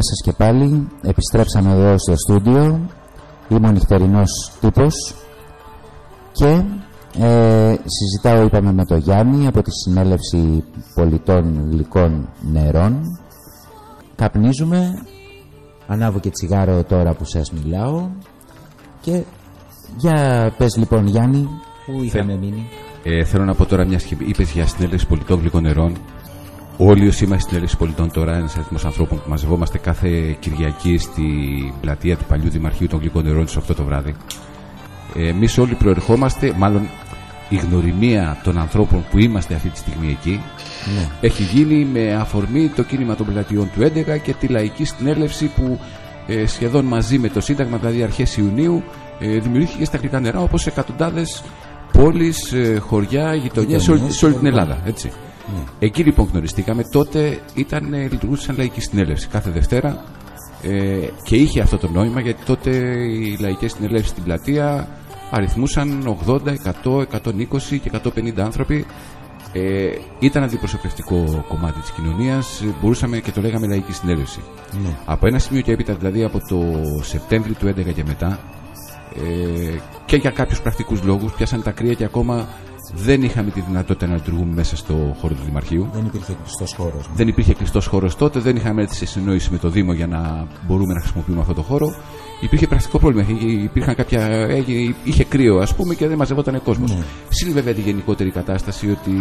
Γεια σας και πάλι. Επιστρέψαμε εδώ στο στούντιο. Είμαι ο νυχτερινός τύπος και ε, συζητάω, είπαμε, με τον Γιάννη από τη Συνέλευση Πολιτών Γλυκών Νερών. Καπνίζουμε. Ανάβω και τσιγάρο τώρα που σας μιλάω. Και για πες λοιπόν Γιάννη, που είχαμε μείνει; Ε, θέλω να πω τώρα μια και είπες για συνέλευση πολιτών γλυκών νερών. Όλοι όσοι είμαστε στην Συνέλευση Πολιτών τώρα, ένας αριθμός ανθρώπων που μαζευόμαστε κάθε Κυριακή στη πλατεία του παλιού Δημαρχείου των Γλυκών Νερών στις 8 το βράδυ. Εμείς όλοι προερχόμαστε, μάλλον η γνωριμία των ανθρώπων που είμαστε αυτή τη στιγμή εκεί Ναι. έχει γίνει με αφορμή το κίνημα των πλατιών του 11 και τη λαϊκή συνέλευση που ε, σχεδόν μαζί με το Σύνταγμα, δηλαδή αρχές Ιουνίου, ε, δημιουργήθηκε στα γλυκά νερά όπως εκατοντάδες πόλεις, ε, χωριά, γειτονιές σε όλη, σε όλη την Ελλάδα. Έτσι. Εκεί λοιπόν γνωριστήκαμε. Τότε ήταν, ε, λειτουργούσε σαν λαϊκή συνέλευση κάθε Δευτέρα ε, και είχε αυτό το νόημα γιατί τότε οι λαϊκές συνελεύσεις στην πλατεία αριθμούσαν 80, 100, 120 και 150 άνθρωποι. Ε, ήταν αντιπροσωπευτικό κομμάτι της κοινωνίας, ε, μπορούσαμε και το λέγαμε λαϊκή συνέλευση. Ναι. Από ένα σημείο και έπειτα, δηλαδή από το Σεπτέμβριο του 2011 και μετά, ε, και για κάποιους πρακτικούς λόγους, πιάσαν τα κρύα και ακόμα δεν είχαμε τη δυνατότητα να λειτουργούμε μέσα στο χώρο του Δημαρχείου. Δεν υπήρχε κλειστός χώρος. Δεν υπήρχε κλειστός χώρος τότε, δεν είχαμε έρθει σε συνεννόηση με το Δήμο για να μπορούμε να χρησιμοποιούμε αυτό το χώρο. Υπήρχε πρακτικό πρόβλημα. Είχε- Υπήρχαν κάποια, έγινε- είχε κρύο, ας πούμε, και δεν μαζευόταν κόσμος. Ναι. Συν βέβαια τη γενικότερη κατάσταση ότι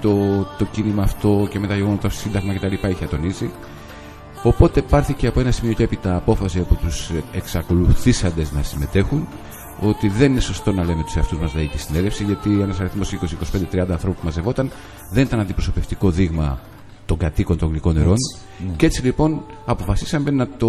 το, το κίνημα αυτό και με τα γεγονότα στο Σύνταγμα κτλ. είχε ατονίσει. Οπότε πάρθηκε από ένα σημείο και έπειτα απόφαση από τους εξακολουθήσαντες να συμμετέχουν ότι δεν είναι σωστό να λέμε τους εαυτούς μας λαϊκή συνέλευση, γιατί ένας αριθμός 20, 25, 30 ανθρώπων που μαζευόταν δεν ήταν αντιπροσωπευτικό δείγμα των κατοίκων των γλυκών νερών. ναι. Και έτσι λοιπόν αποφασίσαμε να, το,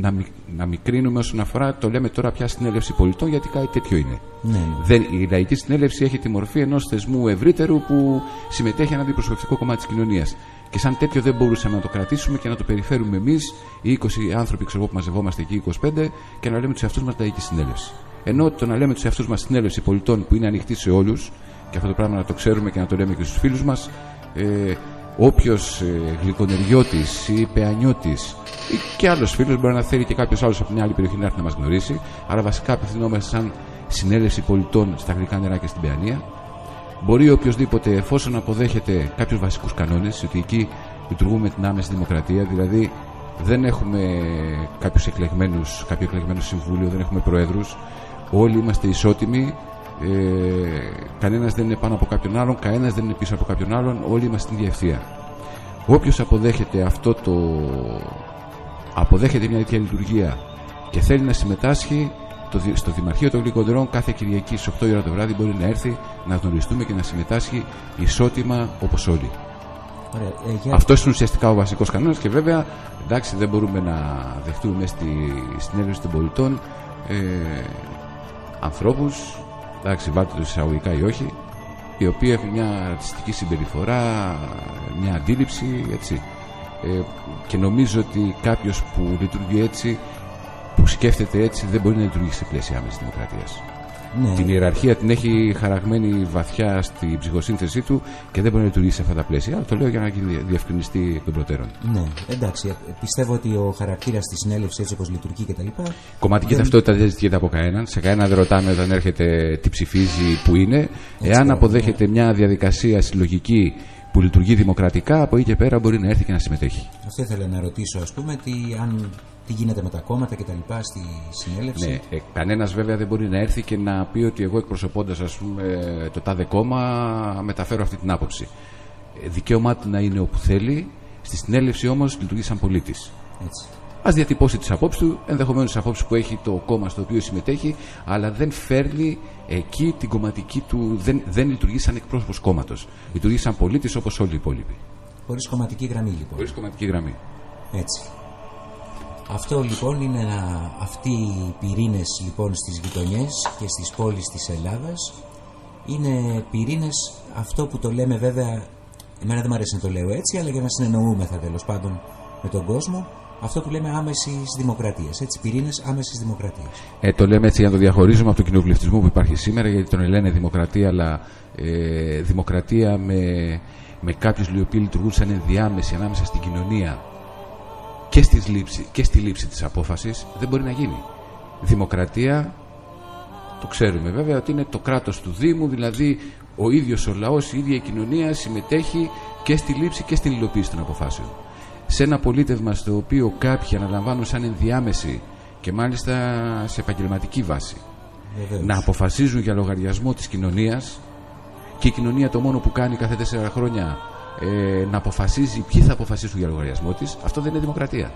να, μι- να μικρύνουμε όσον αφορά, το λέμε τώρα πια συνέλευση πολιτών, γιατί κάτι τέτοιο είναι. Ναι, ναι. Δεν, η λαϊκή συνέλευση έχει τη μορφή ενός θεσμού ευρύτερου που συμμετέχει ένα αντιπροσωπευτικό κομμάτι της κοινωνίας. Και σαν τέτοιο δεν μπορούσαμε να το κρατήσουμε και να το περιφέρουμε εμείς, οι 20 άνθρωποι ξέρω εγώ, που μαζευόμαστε εκεί, 25, και να λέμε τους εαυτούς μας λαϊκή συνέλευση. Ενώ το να λέμε τους εαυτούς μας συνέλευση πολιτών που είναι ανοιχτή σε όλους, και αυτό το πράγμα να το ξέρουμε και να το λέμε και στους φίλους μας, ε, όποιος ε, γλυκονεριώτης ή πεανιώτης ή και άλλος φίλος μπορεί να θέλει και κάποιος άλλος από μια άλλη περιοχή να έρθει να μας γνωρίσει. Αλλά βασικά απευθυνόμαστε σαν συνέλευση πολιτών στα γλυκά νερά και στην Παιανία. Μπορεί οποιοδήποτε, εφόσον αποδέχεται κάποιους βασικούς κανόνες, ότι εκεί λειτουργούμε με την άμεση δημοκρατία, δηλαδή δεν έχουμε κάποιους εκλεγμένους, κάποιο εκλεγμένο συμβούλιο, δεν έχουμε προέδρους, όλοι είμαστε ισότιμοι, Ε, κανένας δεν είναι πάνω από κάποιον άλλον, κανένας δεν είναι πίσω από κάποιον άλλον, όλοι είμαστε στην ίδια ευθεία. Όποιος αποδέχεται αυτό το... αποδέχεται μια τέτοια λειτουργία και θέλει να συμμετάσχει το, δι- στο Δημαρχείο των Γλυκοντερών κάθε Κυριακή στις 8 η ώρα το βράδυ μπορεί να έρθει να γνωριστούμε και να συμμετάσχει ισότιμα όπως όλοι. Ωραία. Ε, για... Αυτός είναι ουσιαστικά ο βασικός κανόνας και βέβαια εντάξει, δεν μπορούμε να δεχτούμε μέσα στη συνέλευση των πολιτών ε, ανθρώπους, εντάξει, βάλτε του εισαγωγικά ή όχι, οι οποίοι έχουν μια ρατσιστική συμπεριφορά, μια αντίληψη, έτσι. Ε, και νομίζω ότι κάποιος που λειτουργεί έτσι, που σκέφτεται έτσι, δεν μπορεί να λειτουργήσει σε πλαίσια άμεσης δημοκρατίας. Ναι. Την ιεραρχία την έχει χαραγμένη βαθιά στην ψυχοσύνθεσή του και δεν μπορεί να λειτουργήσει σε αυτά τα πλαίσια. Αλλά το λέω για να διευκρινιστεί εκ των προτέρων. Ναι, εντάξει. ε, Πιστεύω ότι ο χαρακτήρας της συνέλευσης έτσι όπως λειτουργεί κτλ. Κομματική δεν- ταυτότητα δεν ζητιέται από κανέναν. Σε κανέναν δεν ρωτάμε όταν έρχεται τι ψηφίζει, που είναι. Εάν μπράβο, ναι. αποδέχεται μια διαδικασία συλλογική που λειτουργεί δημοκρατικά, από εκεί και πέρα μπορεί να έρθει και να συμμετέχει. Αυτό ήθελα να ρωτήσω, ας πούμε, τι, αν, τι γίνεται με τα κόμματα κτλ. στη συνέλευση; Ναι, ε, κανένας βέβαια δεν μπορεί να έρθει και να πει ότι εγώ εκπροσωπώντας το τάδε κόμμα μεταφέρω αυτή την άποψη. Ε, δικαίωμά του να είναι όπου θέλει. Στη συνέλευση όμως λειτουργεί σαν πολίτης. Έτσι. Α διατυπώσει τις απόψεις του, ενδεχομένως τις απόψεις που έχει το κόμμα στο οποίο συμμετέχει, αλλά δεν φέρνει εκεί την κομματική του. Δεν, δεν λειτουργεί σαν εκπρόσωπος κόμματος. Λειτουργεί σαν πολίτης όπως όλοι οι υπόλοιποι. Χωρίς κομματική γραμμή λοιπόν. Χωρίς κομματική γραμμή. Έτσι. Αυτό λοιπόν είναι ένα, αυτοί οι πυρήνες λοιπόν στις γειτονιές και στις πόλεις της Ελλάδας είναι πυρήνες αυτό που το λέμε βέβαια εμένα δεν μου αρέσει να το λέω έτσι αλλά για να συνεννοούμεθα τέλος πάντων με τον κόσμο αυτό που λέμε άμεσης δημοκρατίας έτσι πυρήνες άμεσης δημοκρατίας Ε, το λέμε έτσι για να το διαχωρίζουμε από τον κοινοβουλευτισμό που υπάρχει σήμερα, γιατί τον λένε δημοκρατία, αλλά ε, δημοκρατία με, με κάποιους οι οποίοι λειτουργούν σαν ενδιάμεση ανάμεσα στην κοινωνία και, στις λήψη, και στη λήψη της απόφασης δεν μπορεί να γίνει. Δημοκρατία, το ξέρουμε βέβαια, ότι είναι το κράτος του Δήμου, δηλαδή ο ίδιος ο λαός, η ίδια η κοινωνία συμμετέχει και στη λήψη και στην υλοποίηση των αποφάσεων. Σε ένα πολίτευμα στο οποίο κάποιοι αναλαμβάνουν σαν ενδιάμεση και μάλιστα σε επαγγελματική βάση Βεβαίως. να αποφασίζουν για λογαριασμό της κοινωνίας και η κοινωνία το μόνο που κάνει κάθε τέσσερα χρόνια ε, να αποφασίζει ποιοι θα αποφασίσουν για λογαριασμό της, αυτό δεν είναι δημοκρατία.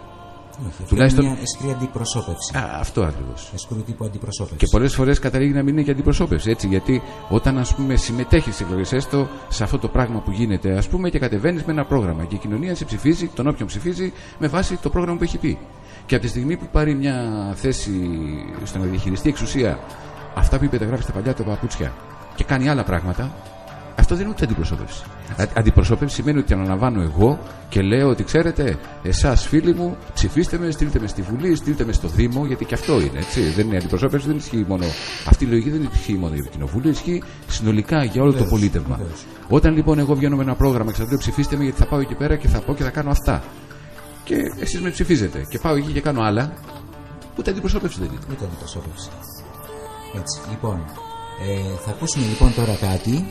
Όχι, αυτό τουλάχιστον- είναι μια εσχρή αντιπροσώπευση Α, αυτό ακριβώς. εσχρού τύπου αντιπροσώπευσης Και πολλές φορές καταλήγει να μην είναι και αντιπροσώπευση. Έτσι, γιατί όταν ας πούμε, συμμετέχεις στις εκλογές, έστω σε αυτό το πράγμα που γίνεται, ας πούμε, και κατεβαίνεις με ένα πρόγραμμα και η κοινωνία σε ψηφίζει, τον όποιον ψηφίζει, με βάση το πρόγραμμα που έχει πει. Και από τη στιγμή που πάρει μια θέση στο να διαχειριστεί εξουσία αυτά που είπε τα γράφει στα παλιά του παπούτσια και κάνει άλλα πράγματα, αυτό δεν είναι ούτε αντιπροσώπευση. Α- Αντιπροσώπευση σημαίνει ότι αναλαμβάνω εγώ και λέω ότι ξέρετε, εσάς φίλοι μου, ψηφίστε με, στείλτε με στη Βουλή, στείλτε με στο Δήμο, γιατί και αυτό είναι. Έτσι. Δεν είναι αντιπροσώπευση, δεν ισχύει μόνο. Αυτή η λογική δεν ισχύει μόνο για το κοινοβούλιο, ισχύει συνολικά για όλο το Βεβαίως, πολίτευμα. βεβαίως. Όταν λοιπόν εγώ βγαίνω με ένα πρόγραμμα και σας λέω ψηφίστε με, γιατί θα πάω εκεί πέρα και θα πω και θα κάνω αυτά. Και εσείς με ψηφίζετε και πάω εκεί και κάνω άλλα, ούτε αντιπροσώπευση δεν είναι. Ούτε αντιπροσώπευση. Έτσι, λοιπόν, ε, θα ακούσουμε λοιπόν τώρα κάτι.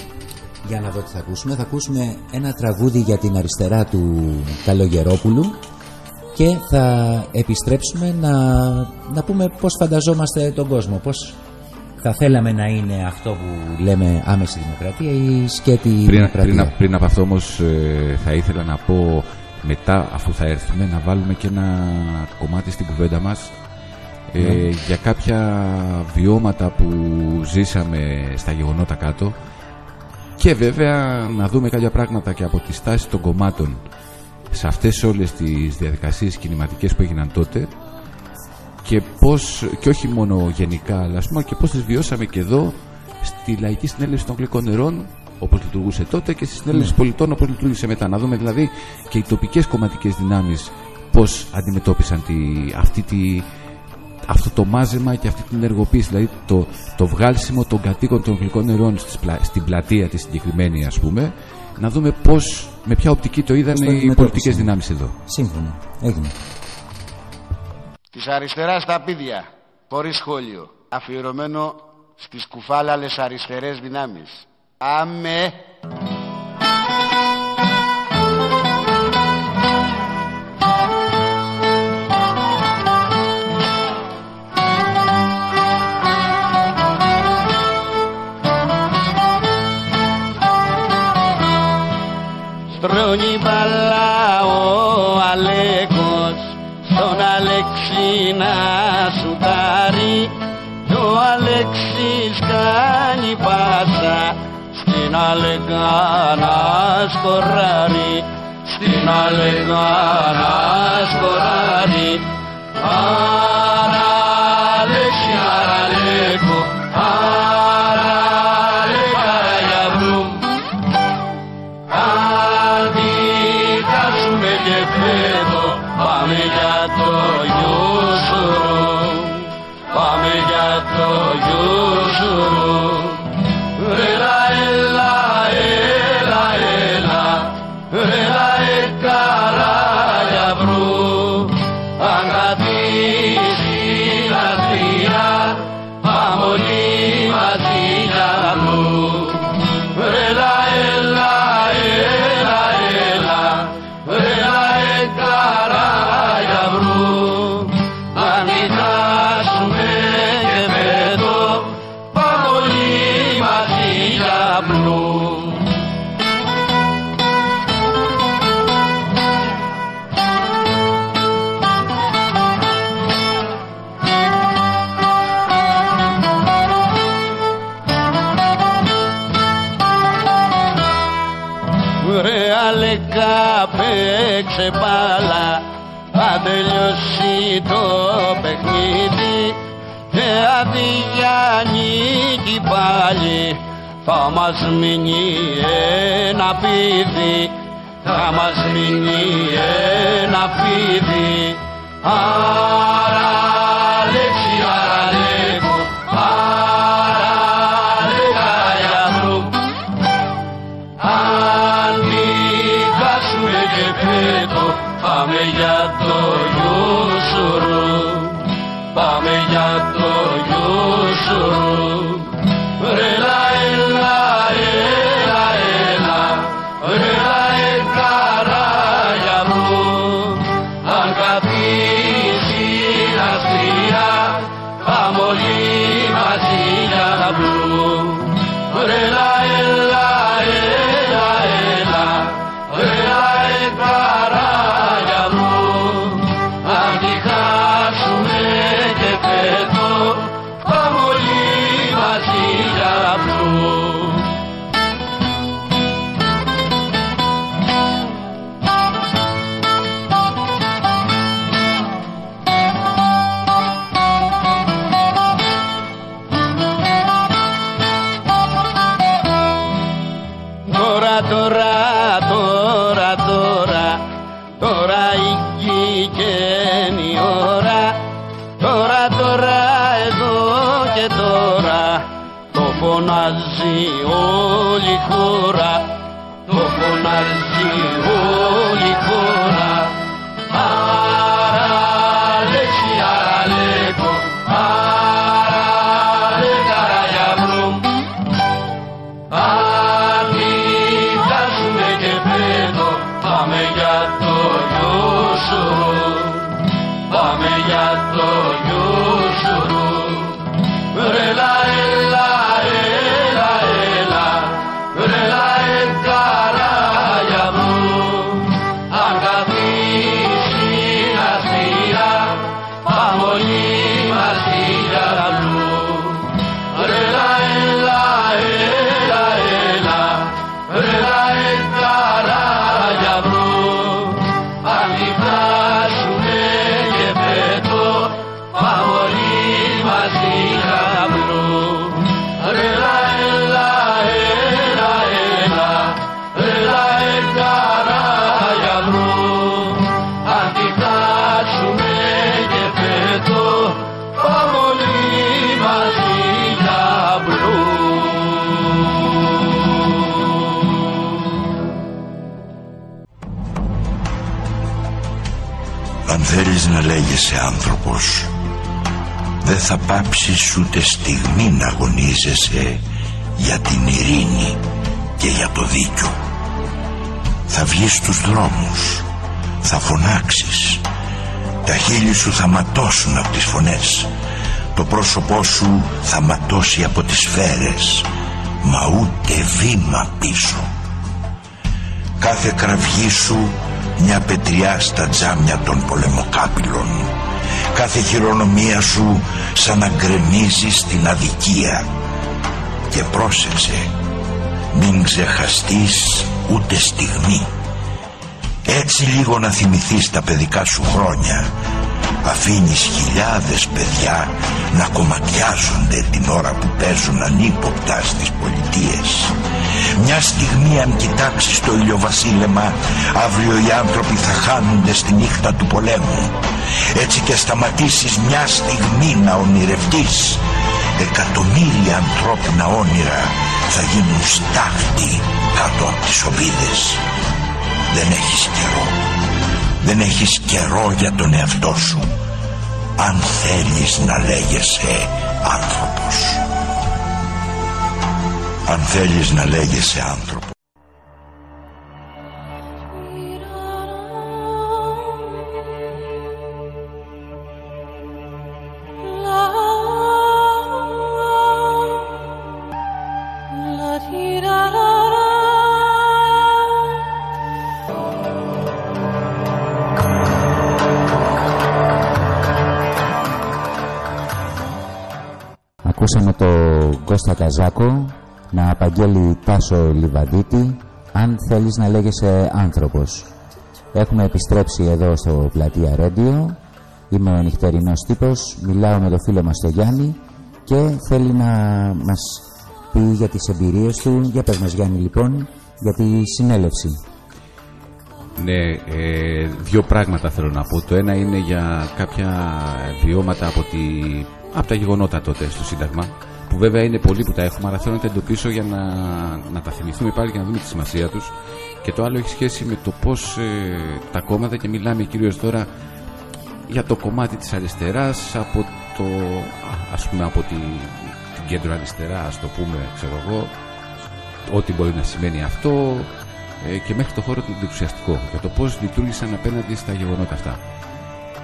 Για να δω τι θα ακούσουμε. Θα ακούσουμε ένα τραγούδι για την αριστερά του Καλογερόπουλου και θα επιστρέψουμε να, να πούμε πώς φανταζόμαστε τον κόσμο, πώς θα θέλαμε να είναι αυτό που λέμε άμεση δημοκρατία ή σκέτη Πριν, δημοκρατία. πριν, πριν από αυτό όμως θα ήθελα να πω μετά αφού θα έρθουμε να βάλουμε και ένα κομμάτι στην κουβέντα μας ε, για κάποια βιώματα που ζήσαμε στα γεγονότα κάτω και βέβαια να δούμε κάποια πράγματα και από τη στάση των κομμάτων σε αυτές όλες τις διαδικασίες κινηματικές που έγιναν τότε και πώς, και όχι μόνο γενικά, αλλά ας πούμε και πώς τις βιώσαμε και εδώ στη Λαϊκή Συνέλευση των Γλυκών Νερών όπως λειτουργούσε τότε και στη Συνέλευση Πολιτών όπως λειτουργήσε μετά. Να δούμε δηλαδή και οι τοπικές κομματικές δυνάμεις πώς αντιμετώπισαν τη, αυτή τη, αυτό το μάζεμα και αυτή την ενεργοποίηση, δηλαδή το, το βγάλσιμο των κατοίκων των γλυκών νερών στις πλα- στην πλατεία τη συγκεκριμένη ας πούμε, να δούμε πώς, με ποια οπτική το είδαν Πώς το οι αντιμετώπισαν. πολιτικές δυνάμεις εδώ. Σύμφωνα. Έγινε. Της αριστεράς τα πίδια, χωρίς σχόλιο. Αφιερωμένο στις κουφάλαλες αριστερές δυνάμεις. Άμε. Σηκώνει μπαλά ο Αλέκος στον Αλέξη να σουτάρει κι ο Αλέξης κάνει πάσα στην Αλεγά να σκοράρει. Στην Αλεγά να σκοράρει για νίκη πάλι. Θα μας μείνει ένα πίδι θα μας μείνει ένα πίδι. Άρα Αλέξη, άρα Αλέκο, άρα Αλέκα για βρου αν νικάσουμε και φέτο πάμε για το γιουσουρού πάμε για το γιουσουρού και τώρα το φωνάζει όλη η χώρα. Το φωνάζει όλη η χώρα θέλεις να λέγεσαι άνθρωπος. Δεν θα πάψεις ούτε στιγμή να αγωνίζεσαι Για την ειρήνη και για το δίκιο. Θα βγεις στους δρόμους Θα φωνάξεις Τα χείλη σου θα ματώσουν από τις φωνές Το πρόσωπό σου θα ματώσει από τις σφαίρες Μα ούτε βήμα πίσω. Κάθε κραυγή σου μια πετριά στα τζάμια των πολεμοκάπηλων. Κάθε χειρονομία σου σαν να γκρεμίζει στην αδικία. Και πρόσεξε, μην ξεχαστείς ούτε στιγμή. Έτσι λίγο να θυμηθείς τα παιδικά σου χρόνια αφήνεις χιλιάδες παιδιά να κομματιάζονται την ώρα που παίζουν ανύποπτα στις πολιτείες. Μια στιγμή αν κοιτάξεις το ηλιοβασίλεμα αύριο οι άνθρωποι θα χάνονται στη νύχτα του πολέμου. Έτσι και σταματήσεις μια στιγμή να ονειρευτείς εκατομμύρια ανθρώπινα όνειρα θα γίνουν στάχτη κάτω από τις οβίδες. Δεν έχεις καιρό. Δεν έχεις καιρό για τον εαυτό σου αν θέλεις να λέγεσαι άνθρωπος. Αν θέλεις να λέγεσαι άνθρωπος. Κώστα Καζάκο να απαγγέλει Τάσο Λιβαδίτη αν θέλεις να λέγεσαι άνθρωπος. Έχουμε επιστρέψει εδώ στο Πλατεία Ρέντιο. Είμαι ο νυχτερινός τύπος, μιλάω με το φίλο μας τον Γιάννη και θέλει να μας πει για τις εμπειρίες του. Για πες μας Γιάννη λοιπόν, για τη συνέλευση. Ναι, ε, δύο πράγματα θέλω να πω. Το ένα είναι για κάποια βιώματα από, τη, από τα γεγονότα τότε στο Σύνταγμα, που βέβαια είναι πολλοί που τα έχουμε, αλλά θέλω να τα εντοπίσω για να, να τα θυμηθούμε πάλι και να δούμε τη σημασία τους. Και το άλλο έχει σχέση με το πώς ε, τα κόμματα, και μιλάμε κυρίως τώρα για το κομμάτι της αριστεράς, από το, ας πούμε, από τη, την κέντρο αριστερά, ας το πούμε, ξέρω εγώ, ό,τι μπορεί να σημαίνει αυτό, ε, και μέχρι το χώρο του enthusiαστικό για το πώς λειτουργήσαν απέναντι στα γεγονότα αυτά.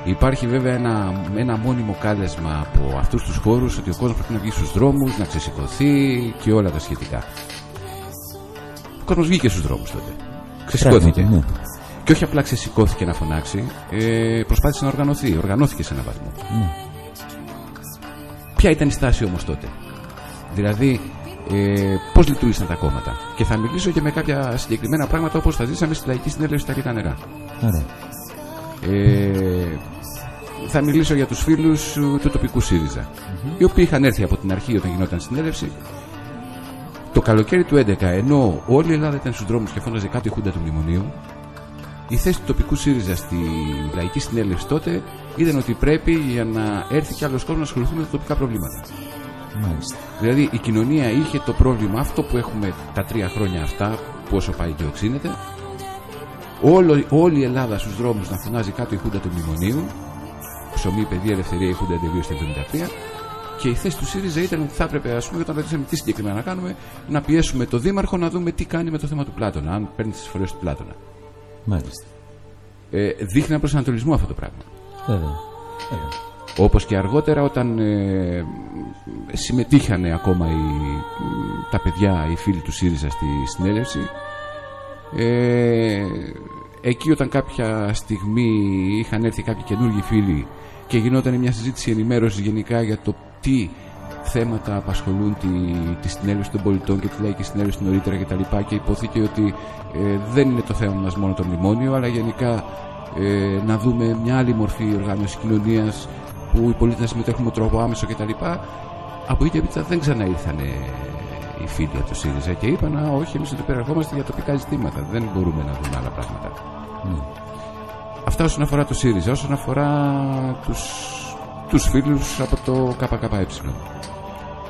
Υπάρχει βέβαια ένα, ένα μόνιμο κάλεσμα από αυτούς τους χώρους ότι ο κόσμος πρέπει να βγει στους δρόμους, να ξεσηκωθεί και όλα τα σχετικά. Ο κόσμος βγήκε στους δρόμους τότε. Ξεσηκώθηκε. Ναι. Και όχι απλά ξεσηκώθηκε να φωνάξει, ε, προσπάθησε να οργανωθεί. Οργανώθηκε σε έναν βαθμό. Ποια ήταν η στάση όμως τότε; Δηλαδή, ε, πώς λειτουργήσαν τα κόμματα; Και θα μιλήσω και με κάποια συγκεκριμένα πράγματα όπως τα ζήσαμε στη λαϊκή συνέλευση στα Ρήτα Νερά. Ωραία. Ε, θα μιλήσω για τους φίλους του τοπικού ΣΥΡΙΖΑ. Οι οποίοι είχαν έρθει από την αρχή όταν γινόταν συνέλευση. Το καλοκαίρι του 2011, ενώ όλη η Ελλάδα ήταν στους δρόμους και φώναζε κάτω η Χούντα του Μνημονίου, η θέση του τοπικού ΣΥΡΙΖΑ στη λαϊκή συνέλευση τότε ήταν ότι πρέπει για να έρθει κι άλλος κόσμος να ασχοληθούμε με τα τοπικά προβλήματα. Μάλιστα. Δηλαδή η κοινωνία είχε το πρόβλημα αυτό που έχουμε τα τρία χρόνια αυτά, που όσο πάει και οξύνεται. Όλο, όλη η Ελλάδα στους δρόμους να φωνάζει κάτω η Χούντα του Μνημονίου. Ψωμί, παιδεία, ελευθερία, η Χούντα 72 73. Και η θέση του ΣΥΡΙΖΑ ήταν ότι θα έπρεπε, ας πούμε, όταν ρωτήσαμε τι συγκεκριμένα να κάνουμε, να πιέσουμε το Δήμαρχο να δούμε τι κάνει με το θέμα του Πλάτωνα, αν παίρνει τις φορές του Πλάτωνα. Μάλιστα. Ε, δείχνει ένα προσανατολισμό αυτό το πράγμα. Βέβαια. Βέβαια. Όπως και αργότερα όταν ε, συμμετείχαν ακόμα οι, τα παιδιά, οι φίλοι του ΣΥΡΙΖΑ στη συνέλευση ε, εκεί όταν κάποια στιγμή είχαν έρθει κάποιοι καινούργιοι φίλοι και γινόταν μια συζήτηση ενημέρωσης γενικά για το τι θέματα απασχολούν τη, τη συνέλευση των πολιτών και τη λαϊκή συνέλευση νωρίτερα κτλ. Και, και υπόθηκε ότι ε, δεν είναι το θέμα μας μόνο το μνημόνιο, αλλά γενικά ε, να δούμε μια άλλη μορφή οργάνωσης κοινωνίας που οι πολίτες να συμμετέχουν με τρόπο άμεσο κτλ. Από εκεί και έπειτα δεν ξαναήρθαν οι φίλοι από το ΣΥΡΙΖΑ και είπαν Α, όχι, εμείς εδώ πέρα ερχόμαστε για τοπικά ζητήματα. Δεν μπορούμε να δούμε άλλα πράγματα. Αυτά όσον αφορά το ΣΥΡΙΖΑ, όσον αφορά τους, τους φίλους από το ΚΚΕ.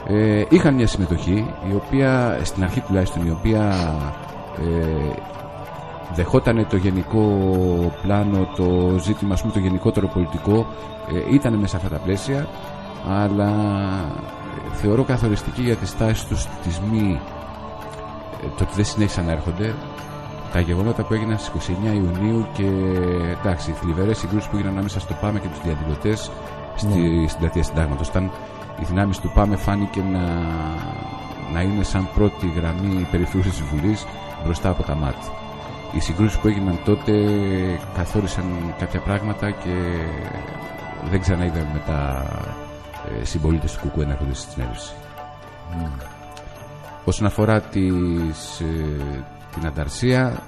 Ε, είχαν μια συμμετοχή, η οποία, στην αρχή τουλάχιστον, η οποία ε, δεχόταν το γενικό πλάνο, το ζήτημα, ας πούμε, το γενικότερο πολιτικό, ε, ήταν μέσα σε αυτά τα πλαίσια, αλλά ε, θεωρώ καθοριστική για τη στάση τους της μη, ε, το ότι δεν συνέχισαν να έρχονται, τα γεγονότα που έγιναν στις 29 Ιουνίου και εντάξει, οι θλιβερές συγκρούσεις που έγιναν ανάμεσα στο ΠΑΜΕ και τους διαδηλωτές στη, στην πλατεία συντάγματος. Όταν οι δυνάμεις του ΠΑΜΕ φάνηκε να, να είναι σαν πρώτη γραμμή περιφρούσης της Βουλής μπροστά από τα μάτια. οι συγκρούσεις που έγιναν τότε καθόρισαν κάποια πράγματα και δεν ξαναείδαμε μετά ε, συμπολίτες του Κουκού να έρχονται στη συνέλευση. Όσον αφορά τις, ε, την ανταρσία,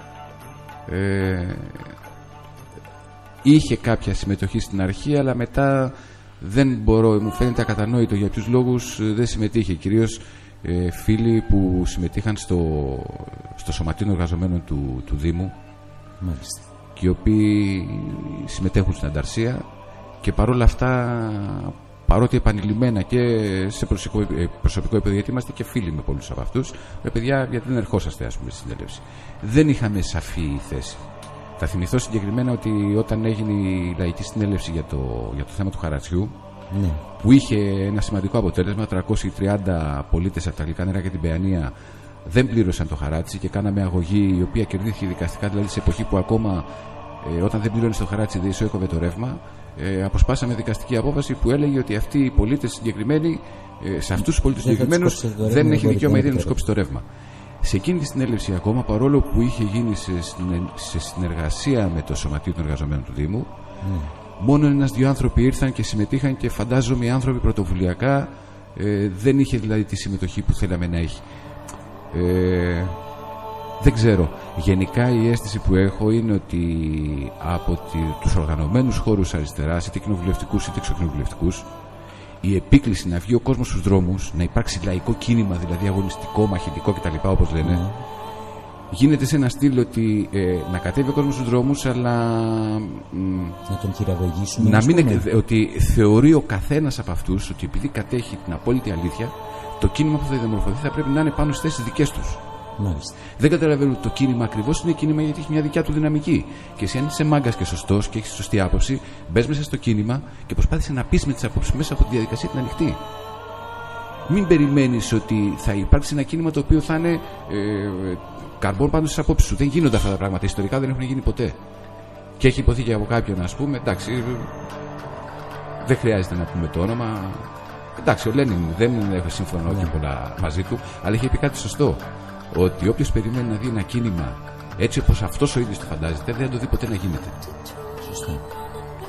ε, είχε κάποια συμμετοχή στην αρχή, αλλά μετά δεν μπορώ, μου φαίνεται ακατανόητο για ποιους λόγους ε, δεν συμμετείχε. Κυρίως ε, φίλοι που συμμετείχαν στο, στο Σωματείο Εργαζομένων του, του Δήμου Μάλιστα. και οι οποίοι συμμετέχουν στην ανταρσία και παρόλα αυτά παρότι επανειλημμένα και σε προσωπικό, ε, προσωπικό επίπεδο γιατί είμαστε και φίλοι με πολλούς από αυτούς ρε παιδιά γιατί δεν ερχόσαστε ας πούμε στη συνέλευση. Δεν είχαμε σαφή θέση. Θα θυμηθώ συγκεκριμένα ότι όταν έγινε η λαϊκή συνέλευση για το, για το θέμα του χαρατσιού Ναι. που είχε ένα σημαντικό αποτέλεσμα 330 πολίτες από τα γλυκά νερά και την Παιανία δεν πλήρωσαν το χαράτσι και κάναμε αγωγή η οποία κερδίθηκε δικαστικά δηλαδή σε εποχή που ακόμα ε, όταν δεν πλήρωνες το χαράτσι δεν εισόκοβε το ρεύμα ε, αποσπάσαμε δικαστική απόφαση που έλεγε ότι αυτοί οι πολίτες συγκεκριμένοι ε, σε αυτούς τους πολίτες Δεν θα τους συγκεκριμένους κόψετε το ρεύμα, δεν δεν έχει μπορείτε δικαίωμα να ήδη να το τους κόψει το ρεύμα σε εκείνη τη συνέλευση ακόμα παρόλο που είχε γίνει σε, συνε- σε συνεργασία με το Σωματείο των Εργαζομένων του Δήμου μόνο ένας-δυο άνθρωποι ήρθαν και συμμετείχαν και φαντάζομαι οι άνθρωποι πρωτοβουλιακά ε, δεν είχε δηλαδή τη συμμετοχή που θέλαμε να έχει. Ε, δεν ξέρω. Γενικά η αίσθηση που έχω είναι ότι από τη, τους οργανωμένους χώρους αριστεράς, είτε κοινοβουλευτικούς είτε εξωκοινοβουλευτικούς, η επίκληση να βγει ο κόσμος στους δρόμους, να υπάρξει λαϊκό κίνημα, δηλαδή αγωνιστικό, μαχητικό κτλ. όπως λένε, γίνεται σε ένα στυλ ότι ε, να κατέβει ο κόσμος στους δρόμους, αλλά μ, Να τον χειραγωγήσουμε. να ας μην, πούμε. εκ- ότι θεωρεί ο καθένας από αυτούς ότι επειδή κατέχει την απόλυτη αλήθεια, το κίνημα που θα διαμορφωθεί θα πρέπει να είναι πάνω στις θέσεις δικές τους. Μάλιστα. Δεν καταλαβαίνω ότι το κίνημα ακριβώς είναι κίνημα γιατί έχει μια δικιά του δυναμική. Και εσύ, αν είσαι μάγκας και σωστός και έχεις σωστή άποψη, μπες μέσα στο κίνημα και προσπάθησε να πεις με τις απόψεις μέσα από τη διαδικασία την ανοιχτή. Μην περιμένεις ότι θα υπάρξει ένα κίνημα το οποίο θα είναι ε, καρμπόν πάνω στις απόψεις σου. Δεν γίνονται αυτά τα πράγματα. Ιστορικά δεν έχουν γίνει ποτέ. Και έχει υποθεί και από κάποιον, ας πούμε, εντάξει, δεν χρειάζεται να πούμε το όνομα. Εντάξει, ο Λένιν δεν έχω συμφωνώ και πολλά μαζί του, αλλά είχε πει κάτι σωστό. Ότι όποιος περιμένει να δει ένα κίνημα έτσι όπως αυτός ο ίδιος το φαντάζεται, δεν θα το δει ποτέ να γίνεται. Σωστά.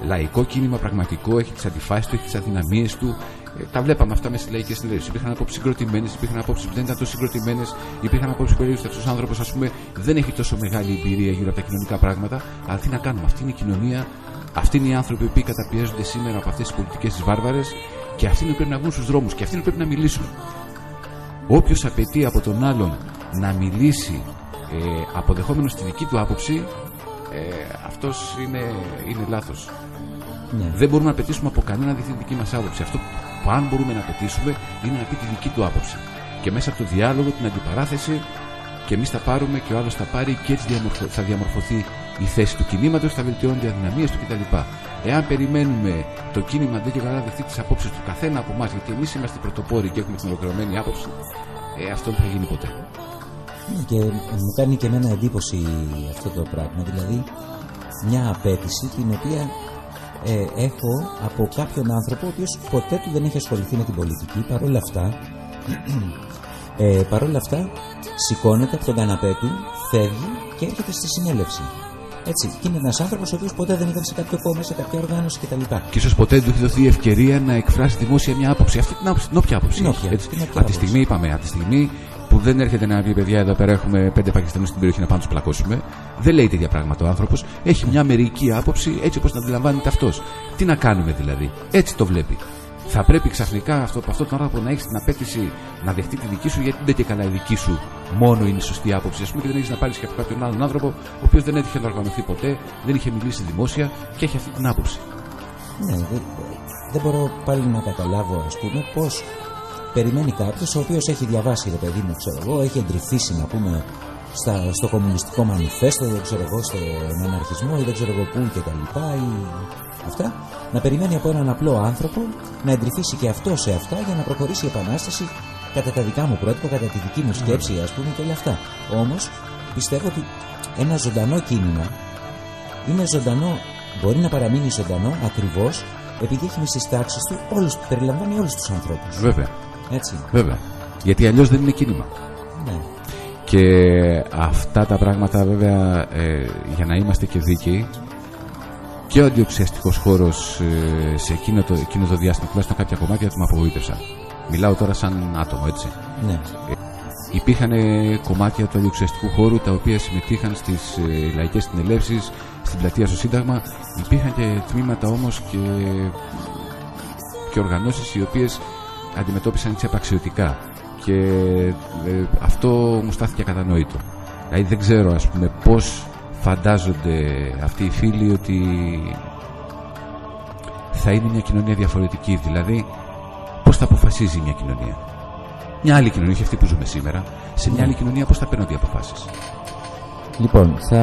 Λαϊκό κίνημα πραγματικό, έχει τις αντιφάσεις του, έχει τις αδυναμίες του. Ε, τα βλέπαμε αυτά μέσα στη λαϊκή συνέλευση. Υπήρχαν απόψεις συγκροτημένες, υπήρχαν απόψεις που δεν ήταν τόσο συγκροτημένες, υπήρχαν απόψεις περίεργε. Αυτός ο άνθρωπος, ας πούμε, δεν έχει τόσο μεγάλη εμπειρία γύρω από τα κοινωνικά πράγματα. Αλλά τι να κάνουμε, αυτή είναι η κοινωνία, αυτοί είναι οι άνθρωποι που καταπιέζονται σήμερα από αυτές τις πολιτικές τις βάρβαρες και αυτοί είναι που πρέπει να βγουν στους δρόμους και αυτοί είναι που πρέπει να μιλήσουν. Όποιος απαιτεί από τον άλλον να μιλήσει ε, αποδεχόμενος τη δική του άποψη, ε, αυτός είναι, είναι λάθος. Ναι. Δεν μπορούμε να απαιτήσουμε από κανένα να δει τη δική μας άποψη. Αυτό που αν μπορούμε να απαιτήσουμε είναι να πει τη δική του άποψη. Και μέσα από το διάλογο, την αντιπαράθεση, και εμείς θα πάρουμε και ο άλλος θα πάρει και έτσι διαμορφω- θα διαμορφωθεί η θέση του κινήματος, θα βελτιώνονται οι αδυναμίες του κτλ. Εάν περιμένουμε το κίνημα δεν και καλά να δεχτεί τις απόψεις του καθένα από εμάς, γιατί εμείς είμαστε οι πρωτοπόροι και έχουμε την ολοκληρωμένη άποψη, ε, αυτό δεν θα γίνει ποτέ. Ναι, και μου κάνει και εμένα εντύπωση αυτό το πράγμα. Δηλαδή, μια απέτηση την οποία ε, έχω από κάποιον άνθρωπο ο οποίος ποτέ του δεν έχει ασχοληθεί με την πολιτική. Παρ' όλα αυτά, [CLEARS THROAT] ε, παρ' όλα αυτά σηκώνεται από τον καναπέ του, φεύγει και έρχεται στη συνέλευση. Έτσι. Και είναι ένας άνθρωπος ο οποίος ποτέ δεν ήταν σε κάποιο κόμμα, σε κάποια οργάνωση κτλ. Και ίσως ποτέ δεν του έχει δοθεί η ευκαιρία να εκφράσει δημόσια μια άποψη. Αυτή την άποψη, την όποια άποψη. Την έχει, όποια, έτσι. την όποια Από τη άποψη. στιγμή, είπαμε, από τη στιγμή που δεν έρχεται να πει παιδιά εδώ πέρα έχουμε πέντε Πακιστανούς στην περιοχή να πάμε να τους πλακώσουμε, δεν λέει τέτοια πράγματα ο άνθρωπος. Έχει μια μερική άποψη έτσι όπως την αντιλαμβάνεται αυτός. Τι να κάνουμε δηλαδή. Έτσι το βλέπει. Θα πρέπει ξαφνικά αυτό, από αυτόν τον άνθρωπο να έχεις την απέτηση να δεχτεί τη δική σου, γιατί δεν και καλά η δική σου μόνο είναι η σωστή άποψη. Α πούμε και δεν έχεις να πάρεις και από κάποιον άλλον άνθρωπο, ο οποίος δεν έτυχε να οργανωθεί ποτέ, δεν είχε μιλήσει δημόσια και έχει αυτή την άποψη. Ναι, δεν, δεν μπορώ πάλι να καταλάβω, ας πούμε, πώς περιμένει κάποιος ο οποίος έχει διαβάσει, ρε παιδί μου, ξέρω εγώ, έχει εντρυφήσει, να πούμε, στα, στο κομμουνιστικό μανιφέστο, δεν ξέρω εγώ, στον αναρχισμό ή δεν ξέρω εγώ πού και τα λοιπά, ή αυτά, να περιμένει από έναν απλό άνθρωπο να εντρυφήσει και αυτό σε αυτά για να προχωρήσει η επανάσταση κατά τα δικά μου πρότυπα, κατά τη δική μου σκέψη, ας πούμε, και όλα αυτά. Όμως, πιστεύω ότι ένα ζωντανό κίνημα είναι ζωντανό, μπορεί να παραμείνει ζωντανό ακριβώς επειδή έχει στι τάξεις του όλους, περιλαμβάνει όλους τους ανθρώπους. Βέβαια. Έτσι. Βέβαια. Γιατί αλλιώς δεν είναι κίνημα. Ναι. Και αυτά τα πράγματα βέβαια ε, για να είμαστε και δίκαιοι και ο αντιοξιαστικός χώρος ε, σε εκείνο το, εκείνο το διάστημα τουλάχιστον κάποια κομμάτια του με απογοήτευσαν. Μιλάω τώρα σαν άτομο έτσι. Ναι. Υπήρχαν ε, κομμάτια του αντιοξιαστικού χώρου τα οποία συμμετείχαν στις ε, λαϊκές συνελεύσεις, στην πλατεία στο Σύνταγμα. Υπήρχαν και τμήματα όμως και, και οργανώσεις οι οποίες αντιμετώπισαν έτσι απαξιωτικά και ε, αυτό μου στάθηκε ακατανόητο. Δηλαδή δεν ξέρω ας πούμε πώς φαντάζονται αυτοί οι φίλοι ότι θα είναι μια κοινωνία διαφορετική. Δηλαδή πώς θα αποφασίζει μια κοινωνία. Μια άλλη κοινωνία, όχι αυτή που ζούμε σήμερα. Σε μια άλλη κοινωνία πώς θα παίρνονται οι αποφάσεις. Λοιπόν, θα,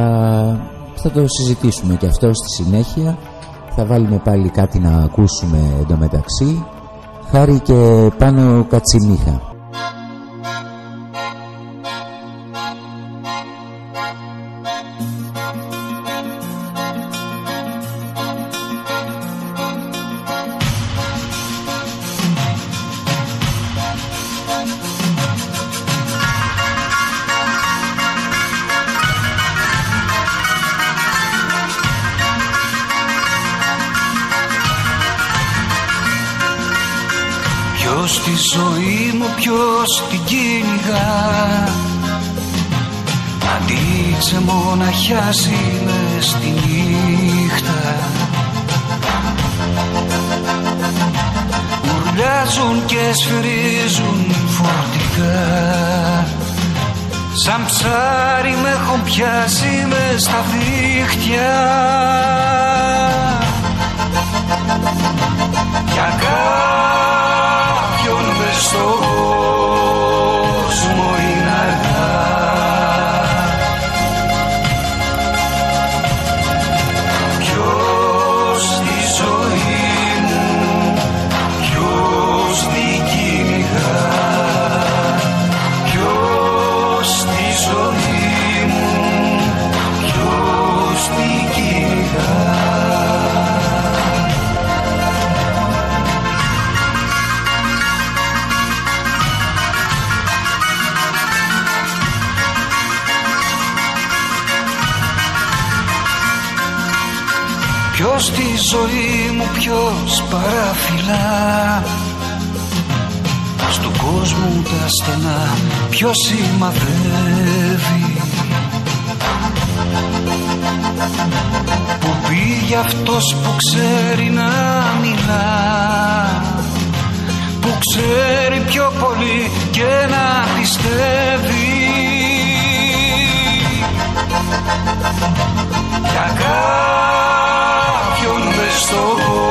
θα το συζητήσουμε και αυτό στη συνέχεια. Θα βάλουμε πάλι κάτι να ακούσουμε εντωμεταξύ. Χάρη και πάνω κατσιμίχα. así. Πήγε αυτός που ξέρει να μιλάς Που ξέρει πιο πολύ και να πιστεύει. Για κάποιον μες στον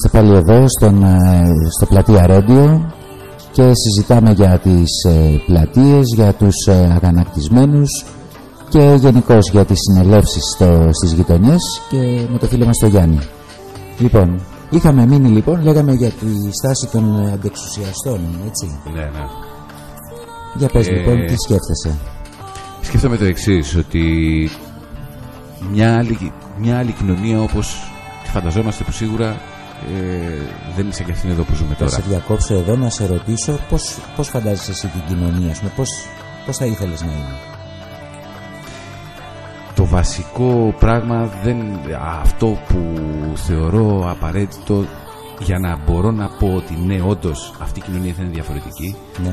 Είμαστε πάλι εδώ στον, ε, στο πλατεία Radio και συζητάμε για τις ε, πλατείες, για τους ε, αγανακτισμένους και γενικώς για τις συνελεύσεις στο, στις γειτονιές και με το φίλο μας τον Γιάννη. Λοιπόν, είχαμε μείνει λοιπόν, λέγαμε για τη στάση των ε, αντεξουσιαστών, έτσι. Ναι, ναι. Για πες Ε, λοιπόν, τι σκέφτεσαι; Σκέφτομαι το εξής ότι μια άλλη, μια άλλη κοινωνία όπως τη φανταζόμαστε που σίγουρα ε, δεν είναι σαν και αυτήν εδώ που ζούμε Θα τώρα. σε διακόψω εδώ να σε ρωτήσω πώς, πώς φαντάζεσαι εσύ την κοινωνία, ας πούμε, πώς, πώς θα ήθελες να είναι; Το βασικό πράγμα δεν, αυτό που θεωρώ απαραίτητο για να μπορώ να πω ότι ναι όντως αυτή η κοινωνία θα είναι διαφορετική Ναι.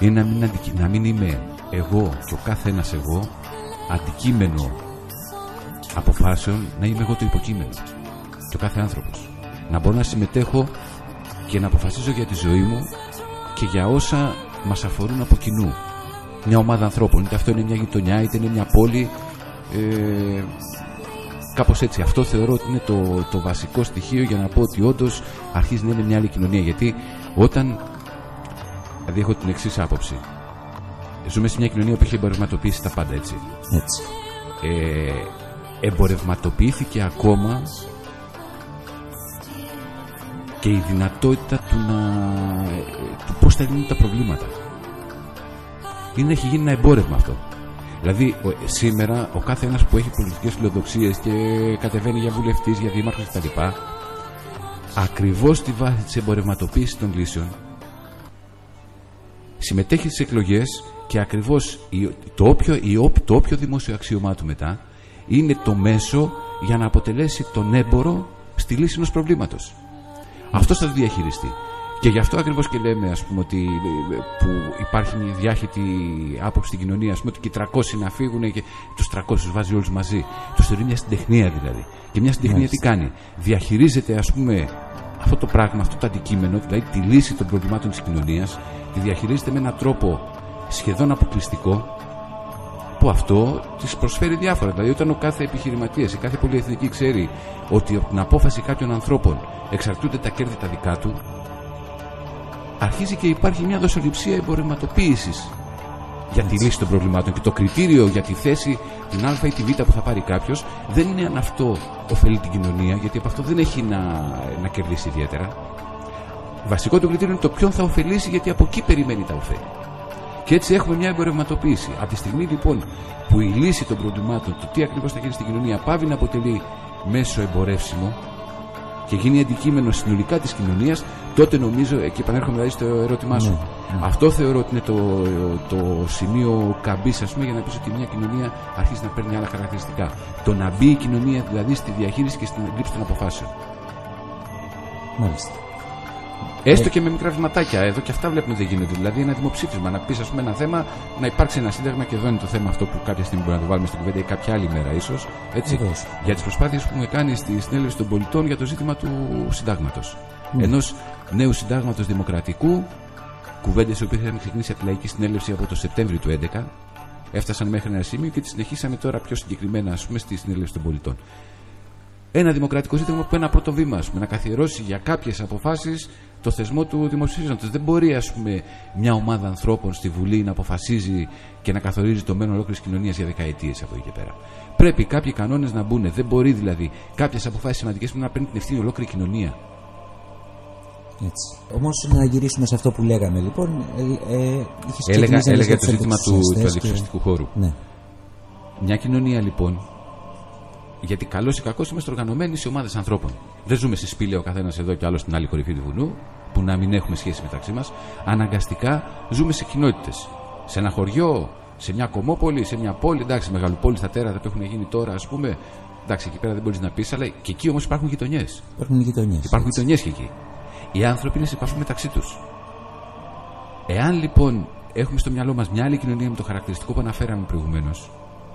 είναι να μην, αντικει- να μην είμαι εγώ και ο κάθε ένας εγώ αντικείμενο αποφάσεων να είμαι εγώ το υποκείμενο και ο κάθε άνθρωπος να μπορώ να συμμετέχω και να αποφασίζω για τη ζωή μου και για όσα μας αφορούν από κοινού μια ομάδα ανθρώπων είτε αυτό είναι μια γειτονιά είτε είναι μια πόλη ε, κάπως έτσι αυτό θεωρώ ότι είναι το, το βασικό στοιχείο για να πω ότι όντως αρχίζει να είναι μια άλλη κοινωνία γιατί όταν Δηλαδή έχω την εξής άποψη. Ζούμε σε μια κοινωνία που έχει εμπορευματοποιήσει τα πάντα έτσι. Έτσι. Ε, εμπορευματοποιήθηκε ακόμα και η δυνατότητα του να. ε, του πώς θα λύνουν τα προβλήματα. Είναι έχει γίνει ένα εμπόρευμα αυτό. Δηλαδή ο- σήμερα ο κάθε ένας που έχει πολιτικές φιλοδοξίες και κατεβαίνει για βουλευτής, για δήμαρχος κτλ. Ακριβώς στη βάση της εμπορευματοποίησης των λύσεων συμμετέχει στις εκλογές και ακριβώς η- το όποιο, η, όπ- το όποιο δημόσιο αξίωμά του μετά είναι το μέσο για να αποτελέσει τον έμπορο στη λύση ενός προβλήματος. Αυτό θα το διαχειριστεί. Και γι' αυτό ακριβώς και λέμε, ας πούμε, ότι ε, που υπάρχει μια διάχυτη άποψη στην κοινωνία, ας πούμε, ότι και οι 300 να φύγουν και τους 300 βάζει όλους μαζί. Του θεωρεί μια συντεχνία δηλαδή. Και μια συντεχνία τι κάνει. Διαχειρίζεται, ας πούμε, αυτό το πράγμα, αυτό το αντικείμενο, δηλαδή τη λύση των προβλημάτων της κοινωνίας, τη διαχειρίζεται με έναν τρόπο σχεδόν αποκλειστικό, που αυτό τη προσφέρει διάφορα. Δηλαδή, όταν ο κάθε επιχειρηματίας, η κάθε πολυεθνική ξέρει ότι από την απόφαση κάποιων ανθρώπων εξαρτούνται τα κέρδη τα δικά του, αρχίζει και υπάρχει μια δοσοληψία εμπορευματοποίησης για τη λύση των προβλημάτων. Και το κριτήριο για τη θέση, την Α ή τη Β που θα πάρει κάποιος, δεν είναι αν αυτό ωφελεί την κοινωνία, γιατί από αυτό δεν έχει να, να κερδίσει ιδιαίτερα. Βασικό το κριτήριο είναι το ποιον θα ωφελήσει, γιατί από εκεί περιμένει τα ωφέλη. Και έτσι έχουμε μια εμπορευματοποίηση. Από τη στιγμή λοιπόν που η λύση των προβλημάτων, το τι ακριβώς θα γίνει στην κοινωνία, πάβει να αποτελεί μέσο εμπορεύσιμο και γίνει αντικείμενο συνολικά της κοινωνίας, τότε νομίζω, και επανέρχομαι δηλαδή στο ερώτημά σου, αυτό θεωρώ ότι είναι το, το σημείο καμπής, ας πούμε, για να πεις ότι μια κοινωνία αρχίζει να παίρνει άλλα χαρακτηριστικά. Το να μπει η κοινωνία δηλαδή στη διαχείριση και στην λήψη των αποφάσεων. Μάλιστα. Έστω και με μικρά βηματάκια. Εδώ και αυτά βλέπουμε δεν γίνονται. Δηλαδή ένα δημοψήφισμα, να πεις ας πούμε ένα θέμα, να υπάρξει ένα σύνταγμα και εδώ είναι το θέμα αυτό που κάποια στιγμή μπορεί να το βάλουμε στην κουβέντα ή κάποια άλλη μέρα ίσως. Έτσι. Βεβαίως. Για τις προσπάθειες που έχουμε κάνει στη συνέλευση των πολιτών για το ζήτημα του συντάγματος. Ναι. Ενός νέου συντάγματος δημοκρατικού, κουβέντες οι οποίες είχαν ξεκινήσει από τη λαϊκή συνέλευση από το Σεπτέμβριο του 2011, έφτασαν μέχρι ένα σημείο και τις συνεχίσαμε τώρα πιο συγκεκριμένα, ας πούμε, στη συνέλευση των πολιτών ένα δημοκρατικό ζήτημα που ένα πρώτο βήμα, ας πούμε, να καθιερώσει για κάποιες αποφάσεις το θεσμό του δημοψηφίσματο. Δεν μπορεί, ας πούμε, μια ομάδα ανθρώπων στη Βουλή να αποφασίζει και να καθορίζει το μέλλον ολόκληρης κοινωνίας για δεκαετίες από εκεί και πέρα. Πρέπει κάποιοι κανόνες να μπουν. Δεν μπορεί δηλαδή κάποιες αποφάσεις σημαντικές που να παίρνει την ευθύνη ολόκληρη κοινωνία. Έτσι. Όμως να γυρίσουμε σε αυτό που λέγαμε λοιπόν. Ε, ε, είχες Έλεγα, ξεκινήσει να λες έλεγα για το τους ζήτημα του, του αντιπροσωπευτές και- αντιπροσωπευτικού χώρου. Ναι. Μια κοινωνία λοιπόν, γιατί καλός ή κακός είμαστε οργανωμένοι σε ομάδες ανθρώπων. Δεν ζούμε σε σπήλαια ο καθένας εδώ και άλλος στην άλλη κορυφή του βουνού, που να μην έχουμε σχέση μεταξύ μας. Αναγκαστικά ζούμε σε κοινότητες. Σε ένα χωριό, σε μια κομμόπολη, σε μια πόλη. Εντάξει, μεγαλοπόλη στα τέρατα που έχουν γίνει τώρα, ας πούμε. Εντάξει, εκεί πέρα δεν μπορείς να πεις, αλλά και εκεί όμως υπάρχουν γειτονιές. Υπάρχουν γειτονιές. Υπάρχουν γειτονιές και εκεί. Οι άνθρωποι είναι σε επαφή μεταξύ τους. Εάν λοιπόν έχουμε στο μυαλό μας μια άλλη κοινωνία με το χαρακτηριστικό που αναφέραμε προηγουμένως,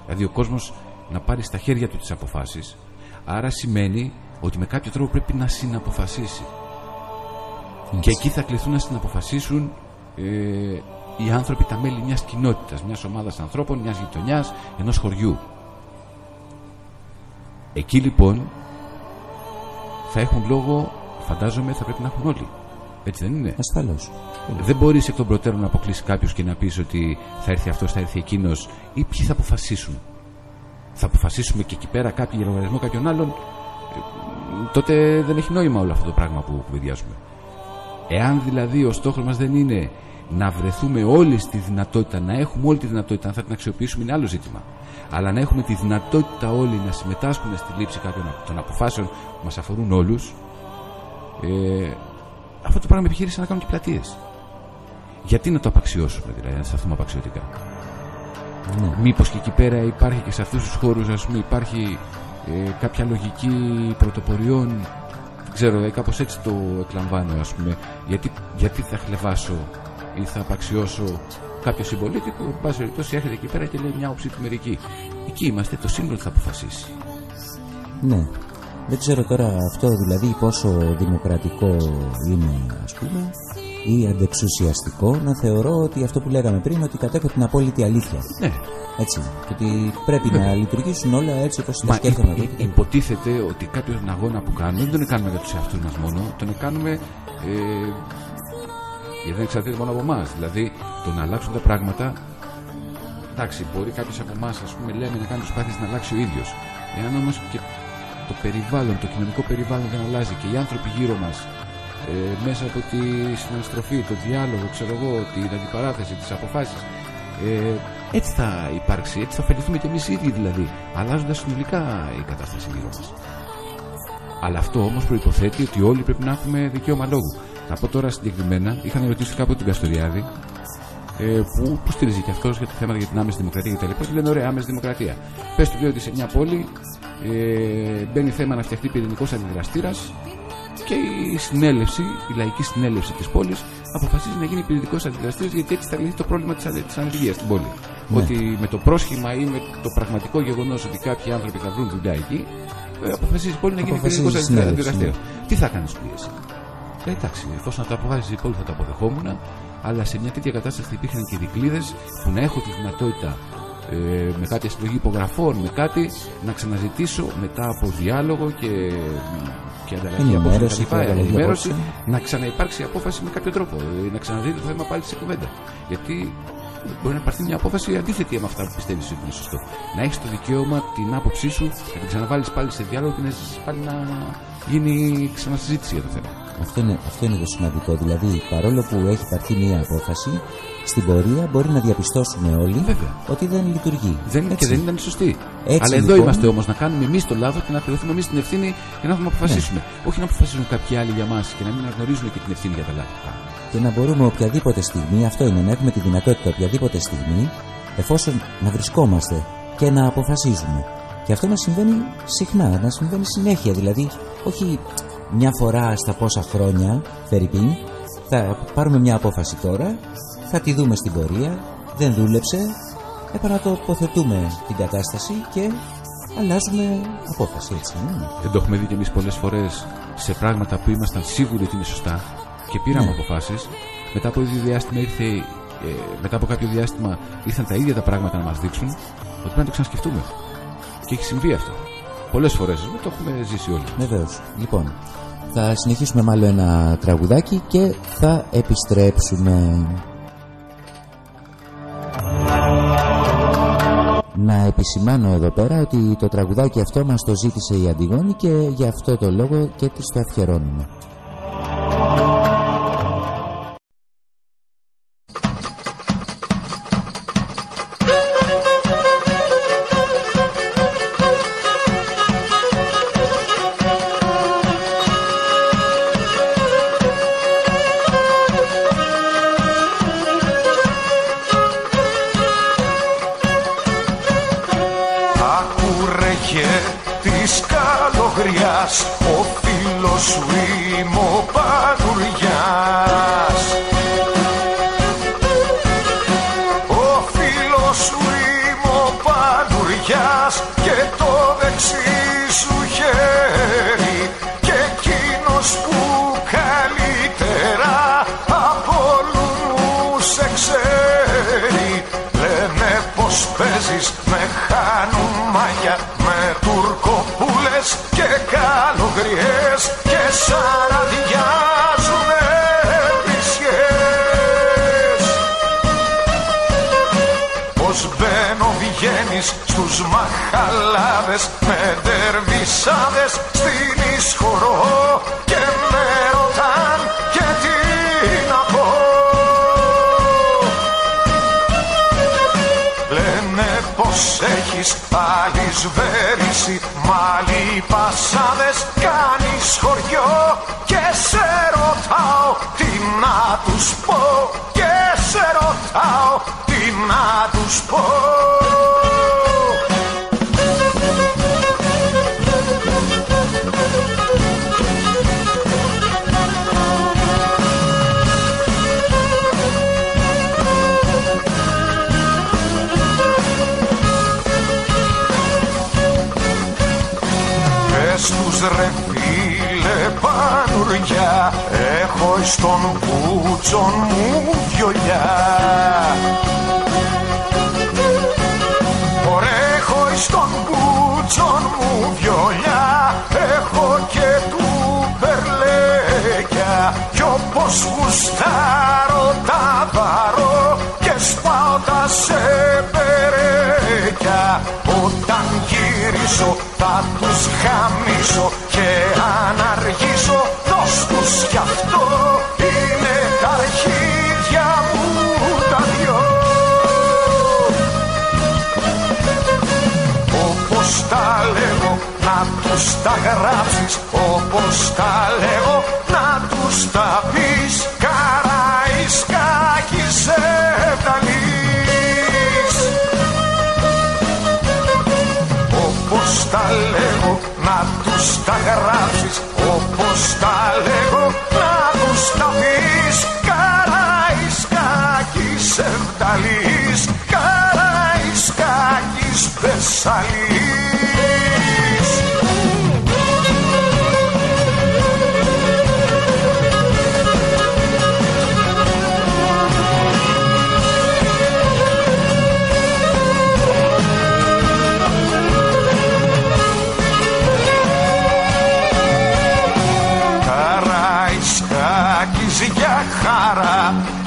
δηλαδή ο κόσμος να πάρει στα χέρια του τις αποφάσεις, άρα σημαίνει ότι με κάποιο τρόπο πρέπει να συναποφασίσει. Και εκεί θα κληθούν να συναποφασίσουν ε, οι άνθρωποι, τα μέλη μιας κοινότητας, μιας ομάδας ανθρώπων, μιας γειτονιάς, ενός χωριού. Εκεί λοιπόν θα έχουν λόγο, φαντάζομαι, θα πρέπει να έχουν όλοι. Έτσι δεν είναι; Ασφαλώς. Δεν μπορείς εκ των προτέρων να αποκλείσεις κάποιο και να πεις ότι θα έρθει αυτός, θα έρθει εκείνος, ή ποιοι θα αποφασίσουν; Θα αποφασίσουμε και εκεί πέρα κάποιοι για λογαριασμό κάποιων άλλων. Ε, Τότε δεν έχει νόημα όλο αυτό το πράγμα που κουβεντιάζουμε. Εάν δηλαδή ο στόχος μας δεν είναι να βρεθούμε όλοι στη δυνατότητα, να έχουμε όλη τη δυνατότητα, αν θα την αξιοποιήσουμε είναι άλλο ζήτημα. Αλλά να έχουμε τη δυνατότητα όλοι να συμμετάσχουμε στη λήψη κάποιων των αποφάσεων που μας αφορούν όλους, ε, αυτό το πράγμα επιχείρησε να κάνουν και πλατείες. Γιατί να το απαξιώσουμε, δηλαδή, να σταθούμε απαξιωτικά; Ναι. Μήπως και εκεί πέρα υπάρχει και σε αυτούς τους χώρους ας πούμε υπάρχει ε, κάποια λογική πρωτοποριών δεν ξέρω, ε, κάπως έτσι το εκλαμβάνω ας πούμε γιατί, γιατί θα χλεβάσω ή θα απαξιώσω κάποιο συμπολίτη που εν πάση περιπτώσει έρχεται εκεί πέρα και λέει μια όψη του μερική εκεί είμαστε, το σύνολο θα αποφασίσει Ναι. Δεν ξέρω τώρα αυτό δηλαδή πόσο δημοκρατικό είναι ας πούμε ή αντεξουσιαστικό να θεωρώ ότι αυτό που λέγαμε πριν ότι κατέχω την απόλυτη αλήθεια. ναι, Έτσι. Και ότι πρέπει να λειτουργήσουν όλα έτσι όπως τα Μα σκέφτομαι υ- εγώ. υ- και τα- υποτίθεται ότι κάποιον αγώνα που κάνουμε δεν τον κάνουμε για τους εαυτούς μας μόνο, τον κάνουμε ε, γιατί δεν εξαρτάται μόνο από εμάς. Δηλαδή το να αλλάξουν τα πράγματα. Εντάξει, μπορεί κάποιος από εμάς, ας πούμε, λέμε να κάνει προσπάθειες να αλλάξει ο ίδιος. Εάν όμως και το περιβάλλον, το κοινωνικό περιβάλλον δεν αλλάζει και οι άνθρωποι γύρω μας ε, μέσα από τη συναναστροφή, το διάλογο, ξέρω εγώ, την αντιπαράθεση, τις αποφάσεις. Ε, έτσι θα υπάρξει, έτσι θα ωφεληθούμε κι εμείς οι ίδιοι δηλαδή, αλλάζοντας συνολικά η κατάσταση γύρω μας. Αλλά αυτό όμως προποθέτει ότι όλοι πρέπει να έχουμε δικαίωμα λόγου. Θα πω τώρα συγκεκριμένα, είχαν ρωτήσει κάποτε τον Καστοριάδη, ε, που, που στηρίζει και αυτός για το θέμα για την άμεση δημοκρατία κτλ. Και λένε: Ωραία, άμεση δημοκρατία. Πες του λέει ότι σε μια πόλη ε, μπαίνει θέμα να φτιαχτεί πυρηνικός αντιδραστήρας και η συνέλευση, η λαϊκή συνέλευση της πόλης αποφασίζει να γίνει πυρηνικό αντιδραστήρα γιατί έτσι θα λυθεί το πρόβλημα της ανεργίας στην πόλη. Ναι. Ότι με το πρόσχημα ή με το πραγματικό γεγονός ότι κάποιοι άνθρωποι θα βρουν δουλειά εκεί, ε, αποφασίζει η πόλη να γίνει Αποφασίζει πυρηνικό η συνέλευση, αντιδραστήρα. Τι θα κάνει, πει εσύ; Ε, εντάξει, εφόσον το αποφάσισε η πόλη θα το αποδεχόμουν, αλλά σε μια τέτοια κατάσταση υπήρχαν και δικλείδες που να έχω τη δυνατότητα ε, με κάποια συλλογή υπογραφών, με κάτι να ξαναζητήσω μετά από διάλογο και, και ανταλλαγή Ενημέρωση απόψεων κτλ. και ανταλλαγή ενημέρωση, απόψεων. να ξαναυπάρξει απόφαση με κάποιο τρόπο. ε, να ξαναδεί το θέμα πάλι σε κουβέντα. Γιατί μπορεί να πάρθει μια απόφαση αντίθετη με αυτά που πιστεύεις ότι είναι σωστό. Να έχεις το δικαίωμα την άποψή σου, να την ξαναβάλεις πάλι σε διάλογο και να ζήσεις πάλι να γίνει ξανασυζήτηση για το θέμα. Αυτό είναι, αυτό είναι το σημαντικό. Δηλαδή, παρόλο που έχει πάρθει μία απόφαση, στην πορεία μπορεί να διαπιστώσουμε όλοι Βέβαια. ότι δεν λειτουργεί. Δεν, και Έτσι. δεν ήταν σωστή. Έτσι, Αλλά εδώ λοιπόν- είμαστε όμως να κάνουμε εμείς το λάθος και να πληρωθούμε εμείς την ευθύνη και να έχουμε να αποφασίσουμε. Ναι. Όχι να αποφασίσουν κάποιοι άλλοι για μας και να μην αναγνωρίζουν και την ευθύνη για τα λάθη που κάνουμε. Και να μπορούμε οποιαδήποτε στιγμή, αυτό είναι, να έχουμε τη δυνατότητα οποιαδήποτε στιγμή, εφόσον να βρισκόμαστε και να αποφασίζουμε. Και αυτό να συμβαίνει συχνά, να συμβαίνει συνέχεια. Δηλαδή, όχι μια φορά στα πόσα χρόνια, Φερρυπίν, θα πάρουμε μια απόφαση τώρα, θα τη δούμε στην πορεία, δεν δούλεψε, επανατοποθετούμε την κατάσταση και αλλάζουμε απόφαση, έτσι. ναι. Δεν το έχουμε δει κι εμείς πολλές φορές σε πράγματα που ήμασταν σίγουροι ότι είναι σωστά και πήραμε Ναι. αποφάσεις. Μετά από ίδιο διάστημα ήρθε, ε, μετά από κάποιο διάστημα ήρθαν τα ίδια τα πράγματα να μας δείξουν ότι πρέπει να το ξανασκεφτούμε. Και έχει συμβεί αυτό. Πολλές φορές το έχουμε ζήσει όλοι. Βεβαίως. Λοιπόν, θα συνεχίσουμε με άλλο ένα τραγουδάκι και θα επιστρέψουμε. Να επισημάνω εδώ πέρα ότι το τραγουδάκι αυτό μας το ζήτησε η Αντιγόνη και για αυτό το λόγο και της το αφιερώνουμε. Πως μπαίνω βγαίνεις στους μαχαλάδες Με ντερβισάδες στην εισχωρώ Και με ρωτάν και τι να πω. Λένε πως έχεις άλλη σβέρηση Μ' άλλοι πασάδες κάνεις χωριό και σε ρωτάω τι να τους πω. Και σε ρωτάω τι να τους πω. Πες τους ρε φίλε πανουριά Έχω στον πούτσον μου βιολιά. Ωραία έχω στον πούτσον μου βιολιά. Έχω και του περλέκια. Κι όπως γουστάρω τα βαρώ Και σπάω τα σεπερέκια. Όταν γυρίσω θα τους χαμίσω Και αν αργήσω δώσ' τους κι αυτό Είναι τα αρχίδια μου τα δυο. Όπως τα λέγω να τους τα γράψεις. Όπως τα λέγω να τους τα πεις. Καραϊσκάκη σε βγαλείς Όπως τα λέγω να τους τα γράψεις Όπως τα λέγω. Να τους τα πεις. Καραϊσκάκη σε βγαλείς Καραϊσκάκη Θεσσαλής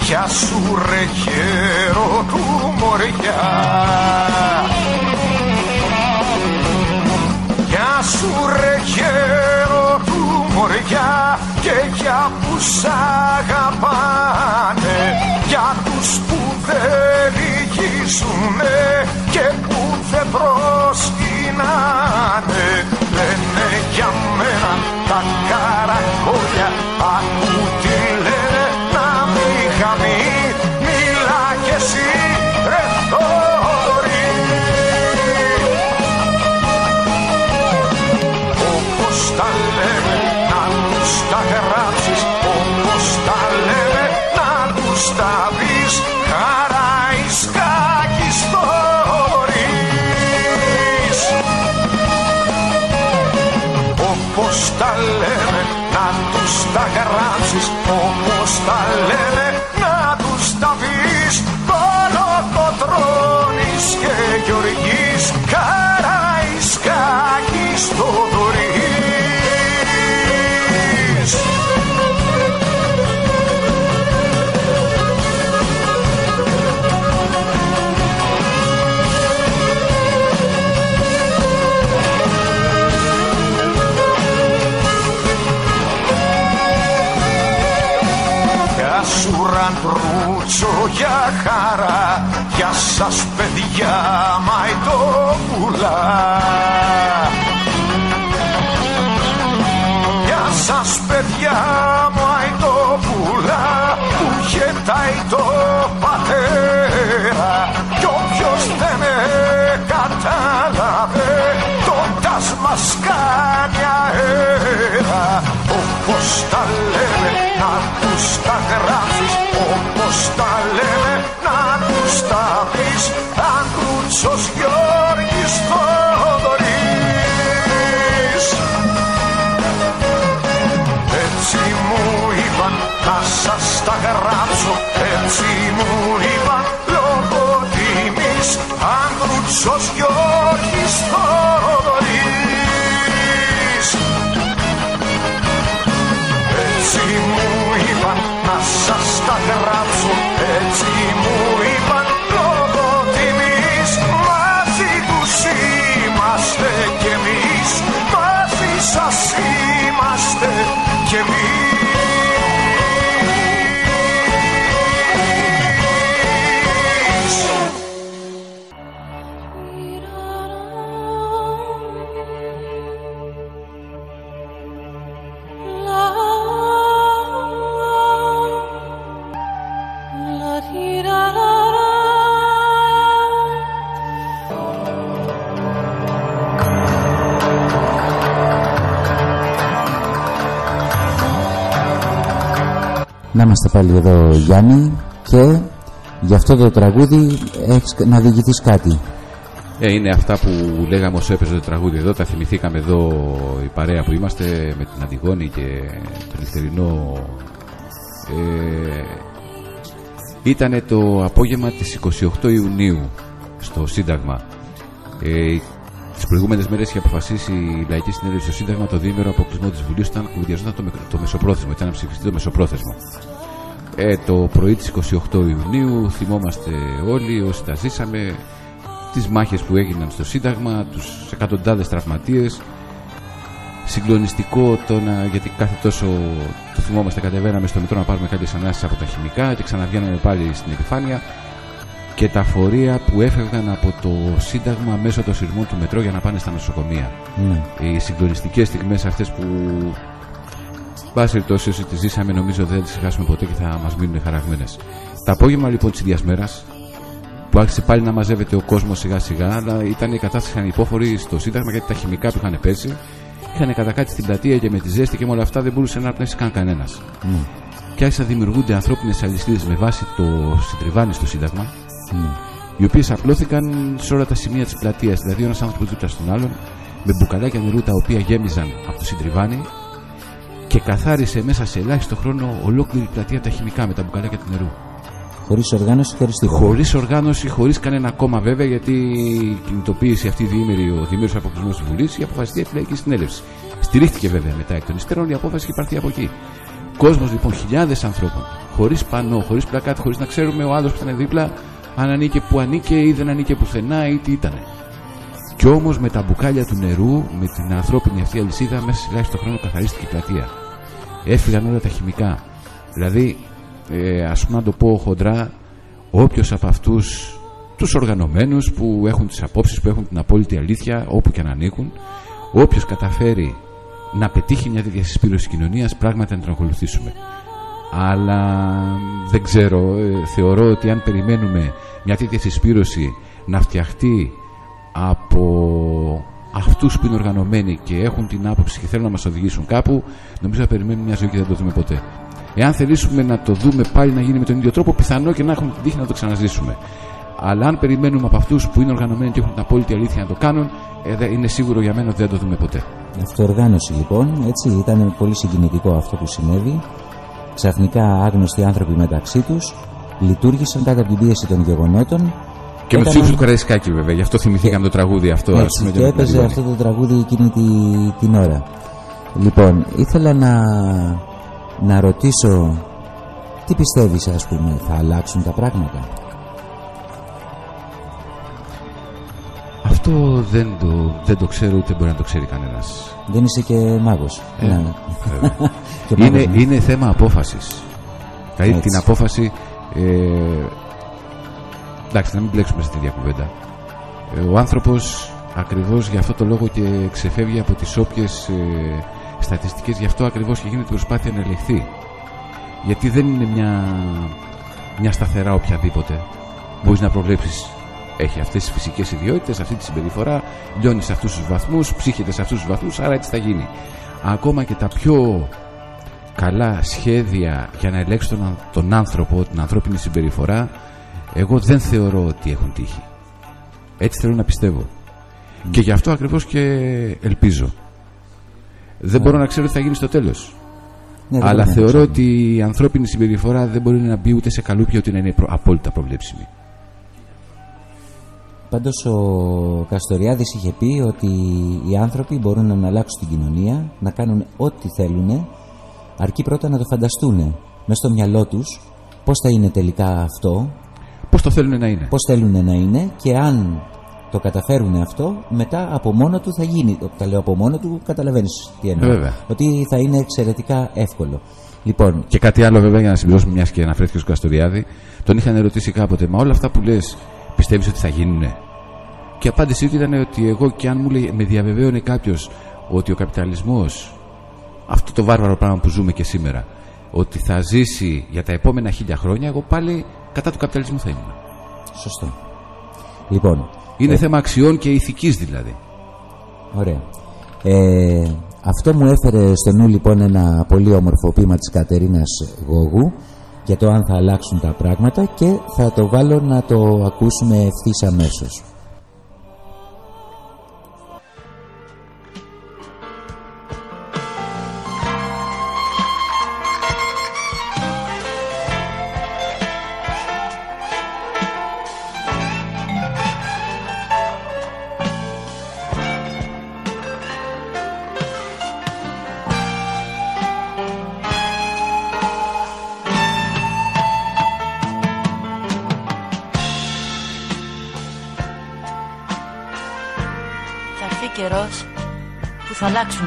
χαρά Γεια σου ρε χέρο του μωριά Γεια. Σου ρε χέρο του μωριά Και για που σ' αγαπάνε Για τους που δεν λυγίζουνε Και που δεν προσκυνάνε. Λένε για μένα τα καρακόλια ραντρούτσο για χαρά Γεια σας παιδιά μαϊτόπουλα Γεια σας παιδιά μαϊτόπουλα Που χετάει το πατέρα. Κι όποιος δεν με κατάλαβε Τότας μας κάνει αέρα. Όπως τα λέμε να τους τα γράψεις Sos είμαστε πάλι εδώ Γιάννη και για αυτό το τραγούδι έχεις να διηγηθείς κάτι. Ε, είναι αυτά που λέγαμε όσο έπαιζε το τραγούδι εδώ. Τα θυμηθήκαμε εδώ η παρέα που είμαστε με την Αντιγόνη και τον νυχτερινό. Ε, ήταν το απόγευμα της 28 Ιουνίου στο Σύνταγμα. Ε, τις προηγούμενες μέρες είχε αποφασίσει η Λαϊκή Συνέλευση στο Σύνταγμα το διήμερο αποκλεισμό της Βουλής όταν κουβεντιαζόταν το, με- το μεσοπρόθεσμο. Ήταν να ψηφιστεί το μεσοπρόθεσμο. Ε, το πρωί της 28 Ιουνίου θυμόμαστε όλοι όσοι τα ζήσαμε τις μάχες που έγιναν στο Σύνταγμα, τους εκατοντάδες τραυματίες. Συγκλονιστικό το να, γιατί κάθε τόσο το θυμόμαστε, κατεβαίναμε στο μετρό να πάρουμε κάποιες ανάσεις από τα χημικά και ξαναβγαίναμε πάλι στην επιφάνεια και τα φορεία που έφευγαν από το Σύνταγμα μέσω των σειρμών του μετρό για να πάνε στα νοσοκομεία. Ναι. Οι συγκλονιστικές στιγμές αυτές που Πάση περιπτώσει, όσοι τις ζήσαμε, νομίζω δεν τις χάσουμε ποτέ και θα μας μείνουν χαραγμένες. Το απόγευμα λοιπόν της ίδια μέρα, που άρχισε πάλι να μαζεύεται ο κόσμος σιγά σιγά, αλλά ήταν η κατάσταση ανυπόφορη στο Σύνταγμα γιατί τα χημικά που είχαν πέσει είχαν κατακάτσει στην πλατεία και με τη ζέστη και με όλα αυτά δεν μπορούσε να πνεύσει καν κανένας. Ναι. Και άρχισαν να δημιουργούνται ανθρώπινες αλυσίδες με βάση το συντριβάνι στο Σύνταγμα, Ναι. οι οποίες απλώθηκαν σε όλα τα σημεία της πλατείας. Δηλαδή, ο ένας άνθρωπος δίπλα στον άλλον, με μπουκαλάκια νερού τα οποία γέμιζαν από το συντριβάνι και καθάρισε μέσα σε ελάχιστο χρόνο ολόκληρη πλατεία τα χημικά με τα μπουκαλάκια του νερού. Χωρίς οργάνωση, χωρίς τίποτα. Χωρίς οργάνωση, χωρίς κανένα κόμμα βέβαια, γιατί η κινητοποίηση αυτή η διήμερη, ο διήμερος αποκλεισμός της Βουλής, η αποφασιστεί από τη Λαϊκή Συνέλευση. Στηρίχθηκε βέβαια μετά εκ των υστέρων, η απόφαση είχε πάρθει από εκεί. Κόσμος λοιπόν, χιλιάδες ανθρώπων, χωρίς πανό, χωρίς πλακάτι, χωρίς να ξέρουμε ο άλλος που ήταν δίπλα αν ανήκε που ανήκε ή δεν ανήκε πουθενά ή τι ήταν. Κι όμως με τα μπουκάλια του νερού, με την ανθρώπινη αυτή αλυσίδα, μέσα σε ελάχιστο χρόνο καθαρίστηκε η πλατεία. Έφυγαν όλα τα χημικά. Δηλαδή, ε, ας πούμε να το πω χοντρά, όποιος από αυτούς τους οργανωμένους που έχουν τις απόψεις, που έχουν την απόλυτη αλήθεια, όπου και αν ανήκουν, όποιος καταφέρει να πετύχει μια τέτοια συσπήρωση κοινωνίας, πράγματι να τον ακολουθήσουμε. Αλλά δεν ξέρω, ε, θεωρώ ότι αν περιμένουμε μια τέτοια συσπήρωση να φτιαχτεί από αυτούς που είναι οργανωμένοι και έχουν την άποψη και θέλουν να μας οδηγήσουν κάπου, νομίζω θα περιμένουμε μια ζωή και δεν το δούμε ποτέ. Εάν θελήσουμε να το δούμε πάλι να γίνει με τον ίδιο τρόπο, πιθανό και να έχουμε την τύχη να το ξαναζήσουμε. Αλλά αν περιμένουμε από αυτούς που είναι οργανωμένοι και έχουν την απόλυτη αλήθεια να το κάνουν, ε, δε- είναι σίγουρο για μένα ότι δεν το δούμε ποτέ. Αυτοοργάνωση λοιπόν, έτσι ήταν πολύ συγκινητικό αυτό που συνέβη. Ξαφνικά άγνωστοι άνθρωποι μεταξύ τους λειτουργήσαν κάτω από την πίεση των γεγονότων Και με τους Έκαναν- ήχου του Καραϊσκάκη βέβαια, γι' αυτό θυμηθήκαμε το τραγούδι αυτό. ας Έτσι, πούμε, και με την έπαιζε Αντιγόνη. αυτό το τραγούδι εκείνη τη, την ώρα. Λοιπόν, ήθελα να, να ρωτήσω τι πιστεύεις ας πούμε, θα αλλάξουν τα πράγματα; Αυτό δεν το, δεν το ξέρω ούτε μπορεί να το ξέρει κανένας. Δεν είσαι και μάγος. Ε, Να- βέβαια. [LAUGHS] και είναι, μάγος, ναι. είναι θέμα απόφασης. Δηλαδή Έτσι. την απόφαση. Ε, εντάξει, να μην μπλέξουμε στην ίδια κουβέντα. Ε, ο άνθρωπος ακριβώς για αυτό το λόγο και ξεφεύγει από τις όποιες ε, στατιστικές, γι' αυτό ακριβώς και γίνεται προσπάθεια να ελεγχθεί. Γιατί δεν είναι μια, μια σταθερά οποιαδήποτε. Μπορείς να προβλέψεις. Έχει αυτές τις φυσικές ιδιότητες, αυτή τη συμπεριφορά, λιώνεις σε αυτούς τους βαθμούς, ψύχεται σε αυτούς τους βαθμούς, άρα έτσι θα γίνει. Ακόμα και τα πιο καλά σχέδια για να ελέγξεις τον, αν- τον άνθρωπο, την ανθρώπινη συμπεριφορά, εγώ δεν θεωρώ ότι έχουν τύχη. Έτσι θέλω να πιστεύω. Και γι' αυτό ακριβώς και ελπίζω. Δεν μπορώ να ξέρω τι θα γίνει στο τέλος. Ναι, δεν Αλλά μπορούμε να θεωρώ ξέρουμε. ότι η ανθρώπινη συμπεριφορά δεν μπορεί να μπει ούτε σε καλούπια ούτε να είναι προ- απόλυτα προβλέψιμη. Πάντως ο Καστοριάδης είχε πει ότι οι άνθρωποι μπορούν να αλλάξουν την κοινωνία, να κάνουν ό,τι θέλουν, αρκεί πρώτα να το φανταστούν μέσα στο μυαλό τους πώς θα είναι τελικά αυτό, Πώς το θέλουν να είναι; πώς θέλουν να είναι και αν το καταφέρουν αυτό, μετά από μόνο του θα γίνει. Τα λέω από μόνο του, καταλαβαίνεις τι εννοώ. Ε, βέβαια. Ότι θα είναι εξαιρετικά εύκολο. Λοιπόν, Και κάτι άλλο βέβαια για να συμπληρώσουμε μιας και αναφέρθηκες στο Καστοριάδη, τον είχαν ερωτήσει κάποτε, μα όλα αυτά που λες, πιστεύεις ότι θα γίνουνε; Και η απάντησή του ήταν ότι εγώ και αν μου λέει, με διαβεβαίωνε κάποιος ότι ο καπιταλισμός, αυτό το βάρβαρο πράγμα που ζούμε και σήμερα, ότι θα ζήσει για τα επόμενα χίλια χρόνια, εγώ πάλι κατά του καπιταλισμού θα ήμουν. σωστό. Λοιπόν, Είναι Ε. θέμα αξιών και ηθικής δηλαδή. Ωραία. Ε, Αυτό μου έφερε στο νου λοιπόν ένα πολύ όμορφο ποίημα της Κατερίνας Γόγου για το αν θα αλλάξουν τα πράγματα και θα το βάλω να το ακούσουμε ευθύς αμέσως.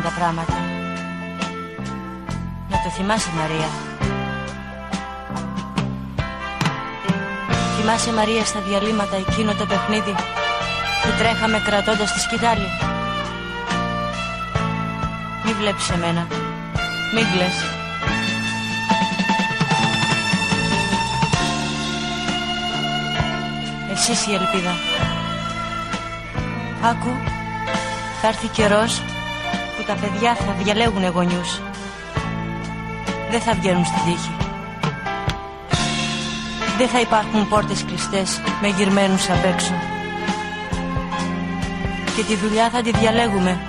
Τα πράγματα. Να το θυμάσαι Μαρία. Θυμάσαι Μαρία στα διαλύματα εκείνο το παιχνίδι που τρέχαμε κρατώντας τη σκητάλη. Μη βλέπεις εμένα. Μη κλαις. Εσύ είσαι η ελπίδα. Άκου, θα έρθει καιρός που τα παιδιά θα διαλέγουν γονιούς. Δεν θα βγαίνουν στην τύχη. Δεν θα υπάρχουν πόρτες κλειστές με γυρμένους απ' έξω. Και τη δουλειά θα τη διαλέγουμε.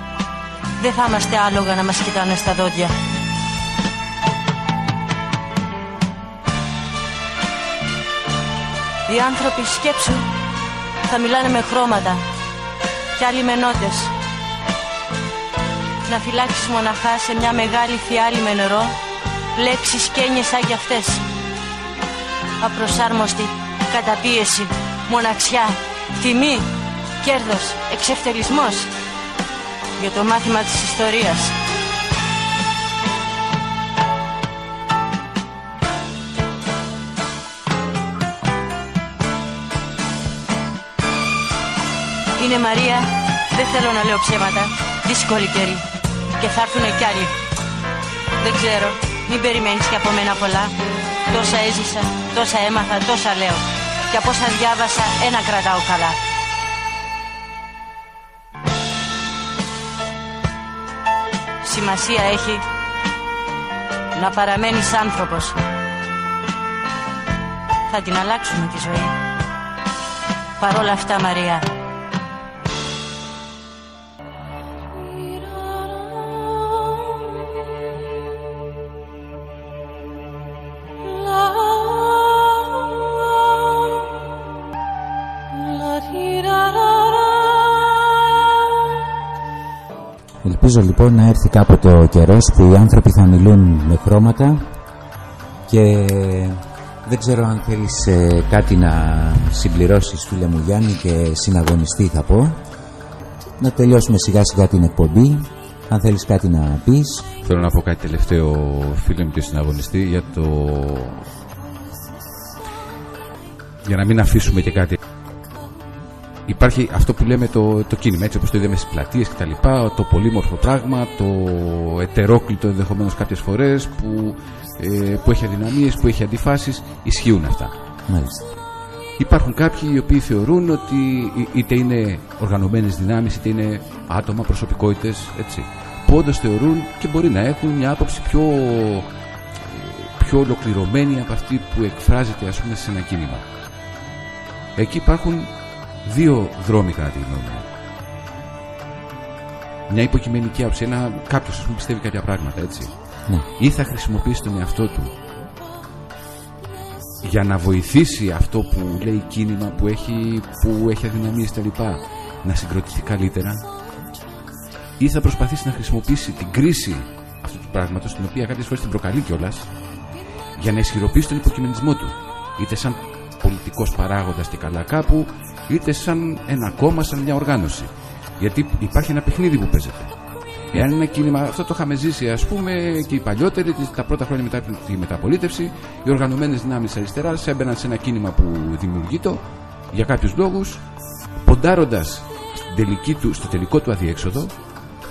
Δεν θα είμαστε άλογα να μας κοιτάνε στα δόντια. Οι άνθρωποι σκέψου θα μιλάνε με χρώματα κι άλλοι με νότες. Να φυλάξεις μοναχά σε μια μεγάλη φιάλη με νερό λέξεις και έννοιες σαν κι αυτές. Απροσάρμοστη, καταπίεση, μοναξιά, τιμή, κέρδος, εξευτελισμός. Για το μάθημα της ιστορίας. Είναι Μαρία, δεν θέλω να λέω ψέματα. Δύσκολη καιρή. Και θα έρθουν κι άλλοι. Δεν ξέρω, μην περιμένεις και από μένα πολλά. Τόσα έζησα, τόσα έμαθα, τόσα λέω. Και από όσα διάβασα, ένα κρατάω καλά. Σημασία έχει να παραμένεις άνθρωπος. Θα την αλλάξουμε τη ζωή. Παρόλα αυτά, Μαρία, Ελπίζω λοιπόν να έρθει κάποτε ο καιρός που οι άνθρωποι θα μιλούν με χρώματα και δεν ξέρω αν θέλεις ε, κάτι να συμπληρώσεις φίλε μου Γιάννη και συναγωνιστή θα πω. Να τελειώσουμε σιγά σιγά την εκπομπή. Αν θέλεις κάτι να πεις. Θέλω να πω κάτι τελευταίο φίλε μου και συναγωνιστή για το... Για να μην αφήσουμε και κάτι υπάρχει αυτό που λέμε το, το κίνημα, έτσι όπως το είδαμε στις πλατείες και τα λοιπά, το πολύμορφο πράγμα, το ετερόκλητο ενδεχομένως κάποιες φορές που, ε, που έχει αδυναμίες, που έχει αντιφάσεις, ισχύουν αυτά. Μάλιστα. Υπάρχουν κάποιοι οι οποίοι θεωρούν ότι είτε είναι οργανωμένες δυνάμεις, είτε είναι άτομα, προσωπικότητες, έτσι, που όντως θεωρούν και μπορεί να έχουν μια άποψη πιο, πιο ολοκληρωμένη από αυτή που εκφράζεται ας πούμε σε ένα κίνημα. Εκεί υπάρχουν δύο δρόμοι κατά τη γνώμη μου. Μια υποκειμενική άποψη, ένα κάποιος που πιστεύει κάποια πράγματα, έτσι. Ναι. Ή θα χρησιμοποιήσει τον εαυτό του για να βοηθήσει αυτό που λέει κίνημα που έχει, που έχει αδυναμίες τα λοιπά να συγκροτηθεί καλύτερα ή θα προσπαθήσει να χρησιμοποιήσει την κρίση αυτού του πράγματος την οποία κάποιες φορές την προκαλεί κιόλας για να ισχυροποιήσει τον υποκειμενισμό του είτε σαν πολιτικός παράγοντας και καλά κάπου είτε σαν ένα κόμμα, σαν μια οργάνωση. Γιατί υπάρχει ένα παιχνίδι που παίζεται. Εάν ένα κίνημα, αυτό το είχαμε ζήσει ας πούμε και οι παλιότεροι, τα πρώτα χρόνια μετά τη μεταπολίτευση, οι οργανωμένες δυνάμεις αριστεράς έμπαιναν σε ένα κίνημα που δημιουργείται για κάποιους λόγους, ποντάροντας στο τελικό του αδιέξοδο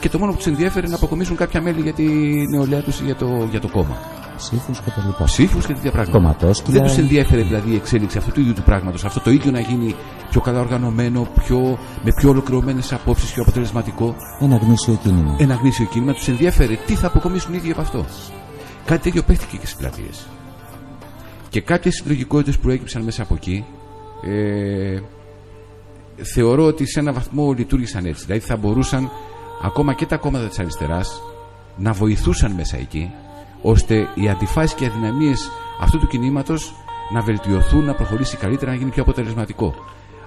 και το μόνο που τους ενδιαφέρει να αποκομίσουν κάποια μέλη για τη νεολαία τους ή για το, για το κόμμα. Ψήφους και τα λοιπά. Ψήφους και τέτοια πράγματα. Κομματόσκυλα. Δεν τους ενδιαφέρει δηλαδή η εξέλιξη αυτού του ίδιου του πράγματος. Αυτό το ίδιο να γίνει πιο καλά οργανωμένο, πιο, με πιο ολοκληρωμένες απόψεις, πιο αποτελεσματικό. Ένα γνήσιο κίνημα. Ένα γνήσιο κίνημα τους ενδιαφέρει τι θα αποκομίσουν οι ίδιοι από αυτό. Κάτι τέτοιο παίχτηκε και στις πλατείες. Και κάποιες συλλογικότητες που έκυψαν μέσα από εκεί ε, θεωρώ ότι σε έναν βαθμό λειτουργήσαν έτσι. Δηλαδή θα μπορούσαν ακόμα και τα κόμματα της αριστεράς να βοηθούσαν μέσα εκεί ώστε οι αντιφάσεις και οι αδυναμίες αυτού του κινήματος να βελτιωθούν, να προχωρήσει καλύτερα, να γίνει πιο αποτελεσματικό.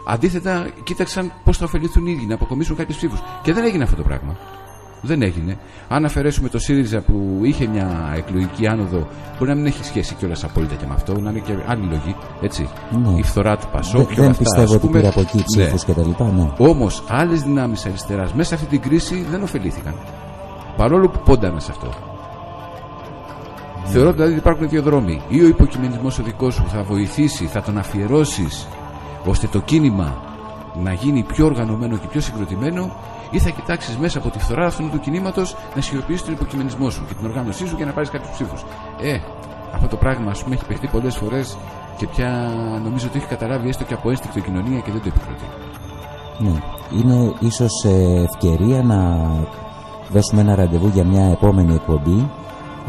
Αντίθετα, κοίταξαν πώς θα ωφεληθούν οι ίδιοι, να αποκομίσουν κάποιους ψήφους. Και δεν έγινε αυτό το πράγμα. Δεν έγινε. Αν αφαιρέσουμε το ΣΥΡΙΖΑ που είχε μια εκλογική άνοδο, μπορεί να μην έχει σχέση κιόλας απόλυτα και με αυτό, να είναι και άλλη λογή. Έτσι. Ναι. Η φθορά του Πασόκ Δεν, και δεν όλα αυτά. πιστεύω ας ότι πούμε. πήρε από εκεί ψήφους Ναι. και τα λοιπά. Ναι. Όμως άλλες δυνάμεις αριστεράς μέσα σε αυτή την κρίση δεν ωφελήθηκαν. Παρόλο που πόντανε σε αυτό. Θεωρώ δηλαδή ότι υπάρχουν δύο δρόμοι. Ή ο υποκειμενισμός ο δικός σου θα βοηθήσει, θα τον αφιερώσεις ώστε το κίνημα να γίνει πιο οργανωμένο και πιο συγκροτημένο, ή θα κοιτάξεις μέσα από τη φθορά αυτού του κινήματος να ισχυροποιήσεις τον υποκειμενισμό σου και την οργάνωσή σου για να πάρεις κάποιους ψήφους. Ε, αυτό το πράγμα, ας πούμε, έχει παιχτεί πολλές φορές και πια νομίζω ότι έχει καταλάβει έστω και από ένστικτο η κοινωνία και δεν το επικροτεί. Ναι. Είναι ίσως ε, ευκαιρία να δώσουμε ένα ραντεβού για μια επόμενη εκπομπή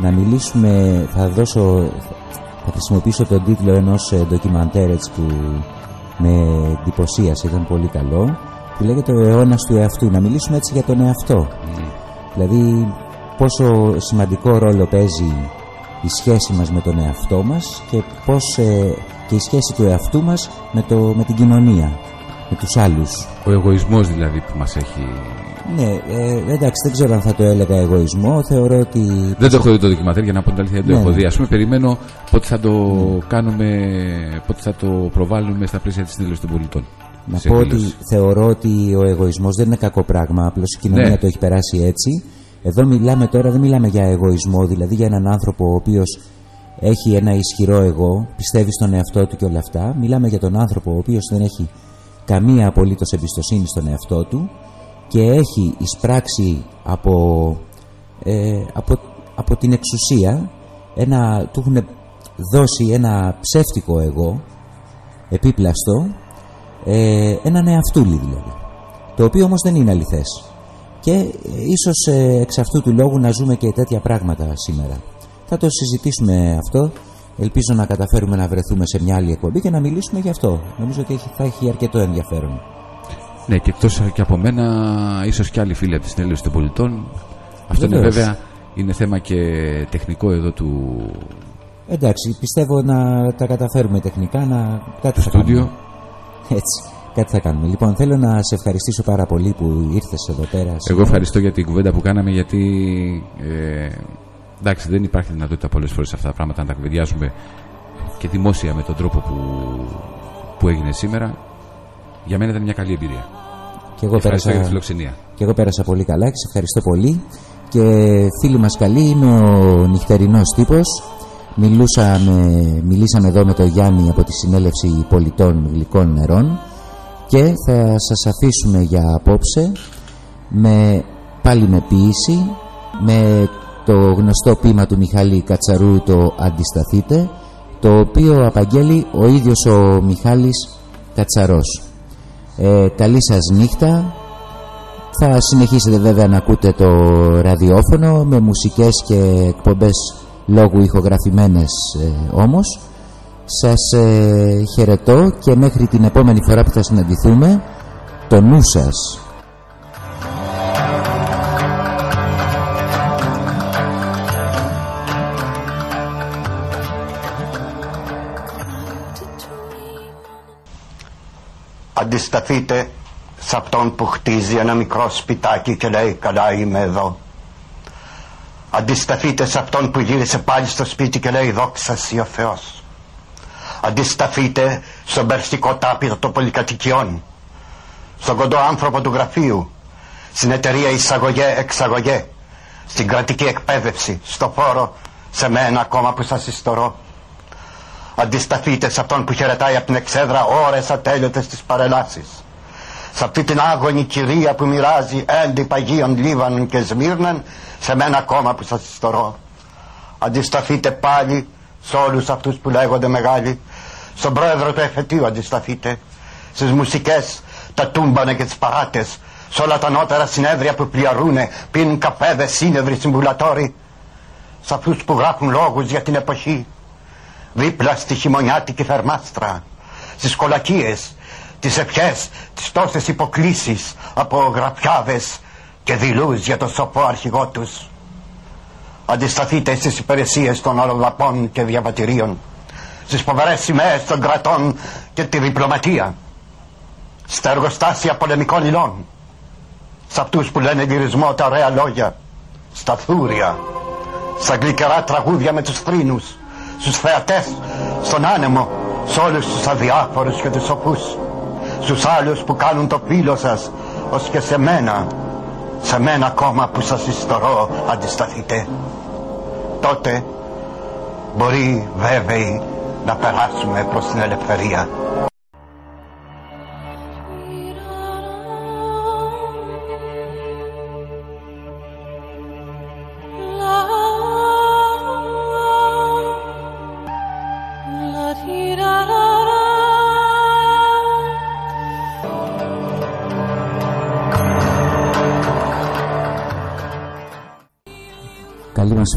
να μιλήσουμε, θα δώσω θα χρησιμοποιήσω τον τίτλο ενός ε, ντοκιμαντέρ έτσι που με εντυπωσίασε, ήταν πολύ καλό που λέγεται ο αιώνας του εαυτού να μιλήσουμε έτσι για τον εαυτό. Δηλαδή πόσο σημαντικό ρόλο παίζει η σχέση μας με τον εαυτό μας και πώς ε, και η σχέση του εαυτού μας με, το, με την κοινωνία με τους άλλους. Ο εγωισμός δηλαδή που μας έχει. Ναι, ε, εντάξει, δεν ξέρω αν θα το έλεγα εγωισμό. Θεωρώ ότι. Δεν το έχω δει το ντοκιμαντέρ για να πω την αλήθεια, δεν το Ναι, έχω ναι. δει. Α πούμε, περιμένω πότε θα το κάνουμε, πότε θα το προβάλλουμε στα πλαίσια της συνέλευση των πολιτών. Να Σε πω εκδηλώσεις. ότι θεωρώ ότι ο εγωισμός δεν είναι κακό πράγμα. Απλώς η κοινωνία Ναι. το έχει περάσει έτσι. Εδώ μιλάμε τώρα, δεν μιλάμε για εγωισμό, δηλαδή για έναν άνθρωπο ο οποίος έχει ένα ισχυρό εγώ, πιστεύει στον εαυτό του και όλα αυτά. Μιλάμε για τον άνθρωπο ο οποίος δεν έχει καμία απολύτως εμπιστοσύνη στον εαυτό του και έχει εισπράξει από, ε, από, από την εξουσία ένα, του έχουν δώσει ένα ψεύτικο εγώ επίπλαστο ε, έναν εαυτούλη δηλαδή το οποίο όμως δεν είναι αληθές. Και ε, ίσως ε, εξ αυτού του λόγου να ζούμε και τέτοια πράγματα σήμερα. Θα το συζητήσουμε αυτό. Ελπίζω να καταφέρουμε να βρεθούμε σε μια άλλη εκπομπή και να μιλήσουμε γι' αυτό. Νομίζω ότι έχει, θα έχει αρκετό ενδιαφέρον Ναι, και εκτός και από μένα, ίσως και άλλοι φίλοι από τη συνέλευση των πολιτών. Αυτό είναι Βεβαίως. βέβαια είναι θέμα και τεχνικό εδώ του, εντάξει πιστεύω να τα καταφέρουμε τεχνικά να κάτι θα στούντιο. κάνουμε έτσι κάτι θα κάνουμε λοιπόν θέλω να σε ευχαριστήσω πάρα πολύ που ήρθες εδώ πέρα Εγώ σήμερα. ευχαριστώ για την κουβέντα που κάναμε γιατί ε, εντάξει δεν υπάρχει δυνατότητα πολλές φορές αυτά τα πράγματα να τα κουβεντιάζουμε και δημόσια με τον τρόπο που, που έγινε σήμερα. Για μένα ήταν μια καλή εμπειρία. Και εγώ, Ευχαριστώ πέρασα, για τη φιλοξενία. και εγώ πέρασα πολύ καλά και σε ευχαριστώ πολύ. Και φίλοι μας καλοί είναι ο νυχτερινός τύπος. Μιλούσαμε, μιλήσαμε εδώ με τον Γιάννη από τη Συνέλευση Πολιτών Γλυκών Νερών και θα σας αφήσουμε για απόψε με, πάλι με ποίηση με το γνωστό ποίημα του Μιχάλη Κατσαρού το «Αντισταθείτε» το οποίο απαγγέλει ο ίδιος ο Μιχάλης Κατσαρός. Ε, καλή σας νύχτα. Θα συνεχίσετε βέβαια να ακούτε το ραδιόφωνο με μουσικές και εκπομπές λόγου ηχογραφημένες ε, όμως. Σας ε, χαιρετώ και μέχρι την επόμενη φορά που θα συναντηθούμε το νου σας. Αντισταθείτε σε αυτόν που χτίζει ένα μικρό σπιτάκι και λέει καλά είμαι εδώ. Αντισταθείτε σε αυτόν που γύρισε πάλι στο σπίτι και λέει δόξα σοι ο Θεός. Αντισταθείτε στον περστικό τάπηρο των πολυκατοικιών. Στον κοντό άνθρωπο του γραφείου. Στην εταιρεία εισαγωγέ-εξαγωγέ. Στην κρατική εκπαίδευση. Στο φόρο. Σε μένα ακόμα που σας ιστορώ. Αντισταθείτε σε αυτόν που χαιρετάει από την εξέδρα ώρες ατέλειωτες στις παρελάσεις. Σε αυτή την άγωνη κυρία που μοιράζει έντι παγίων Λίβανων και Σμύρναν σε μένα ακόμα που σας ιστορώ. Αντισταθείτε πάλι σε όλους αυτούς που λέγονται μεγάλοι. Στον πρόεδρο του εφετείου αντισταθείτε. Στις μουσικές, τα τούμπανα και τις παράτες. Σε όλα τα νότερα συνέδρια που πλιαρούνε, πίνουν καφέδες, σύνευροι, συμβουλατόροι. Σε αυτούς που γράφουν λόγους για την εποχή. Δίπλα στη χειμωνιάτικη θερμάστρα. Στις κολακίες, τις ευχές, τις τόσες υποκλήσεις από γραφιάδες και δηλούς για τον σοφό αρχηγό τους. Αντισταθείτε στις υπηρεσίες των αλλοδαπών και διαβατηρίων, στις φοβερές σημαίες των κρατών και τη διπλωματία, στα εργοστάσια πολεμικών υλών, σε αυτούς που λένε γυρισμό τα ωραία λόγια, στα θούρια, στα γλυκερά τραγούδια με τους θρήνους, στους θεατές, στον άνεμο, σε όλους τους αδιάφορους και τους σοφούς, στους άλλους που κάνουν το φίλο σας, ως και σε μένα, σε μένα ακόμα που σας ιστορώ αντισταθείτε. Τότε μπορεί βέβαιοι να περάσουμε προς την ελευθερία.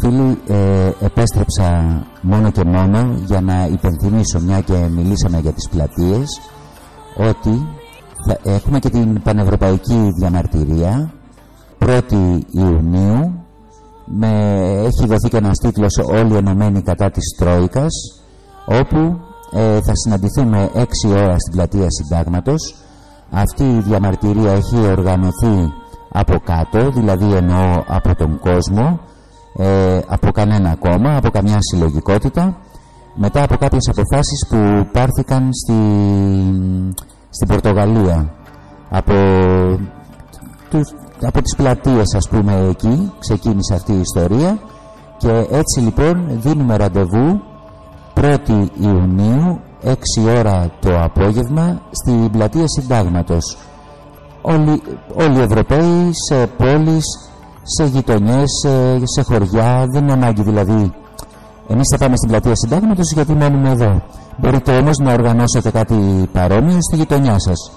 Φίλοι, ε, επέστρεψα μόνο και μόνο για να υπενθυμίσω μια και μιλήσαμε για τις πλατείες ότι θα έχουμε και την Πανευρωπαϊκή Διαμαρτυρία 1η Ιουνίου. Με, έχει δοθεί και ένας τίτλος όλοι ενωμένοι κατά της Τρόικας όπου ε, θα συναντηθούμε 6 ώρα στην πλατεία Συντάγματος. Αυτή η διαμαρτυρία έχει οργανωθεί από κάτω δηλαδή εννοώ από τον κόσμο ε, από κανένα κόμμα, από καμιά συλλογικότητα. Μετά από κάποιες αποφάσεις που πάρθηκαν στη, στην Πορτογαλία από, τους, από τις πλατείες ας πούμε εκεί ξεκίνησε αυτή η ιστορία και έτσι λοιπόν δίνουμε ραντεβού 1η Ιουνίου 6 ώρα το απόγευμα στην πλατεία Συντάγματος. Όλοι, όλοι οι Ευρωπαίοι σε πόλεις σε γειτονιές, σε, χωριά. Δεν είναι ανάγκη δηλαδή. Εμείς θα πάμε στην πλατεία συντάγματος γιατί μένουμε εδώ. Μπορείτε όμως να οργανώσετε κάτι παρόμοιο στη γειτονιά σας.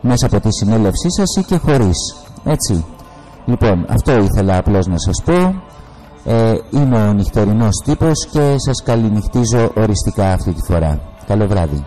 Μέσα από τη συνέλευσή σας ή και χωρίς. Έτσι. Λοιπόν, αυτό ήθελα απλώς να σας πω. Ε, είμαι ο νυχτερινός τύπος και σας καληνυχτίζω οριστικά αυτή τη φορά. Καλό βράδυ.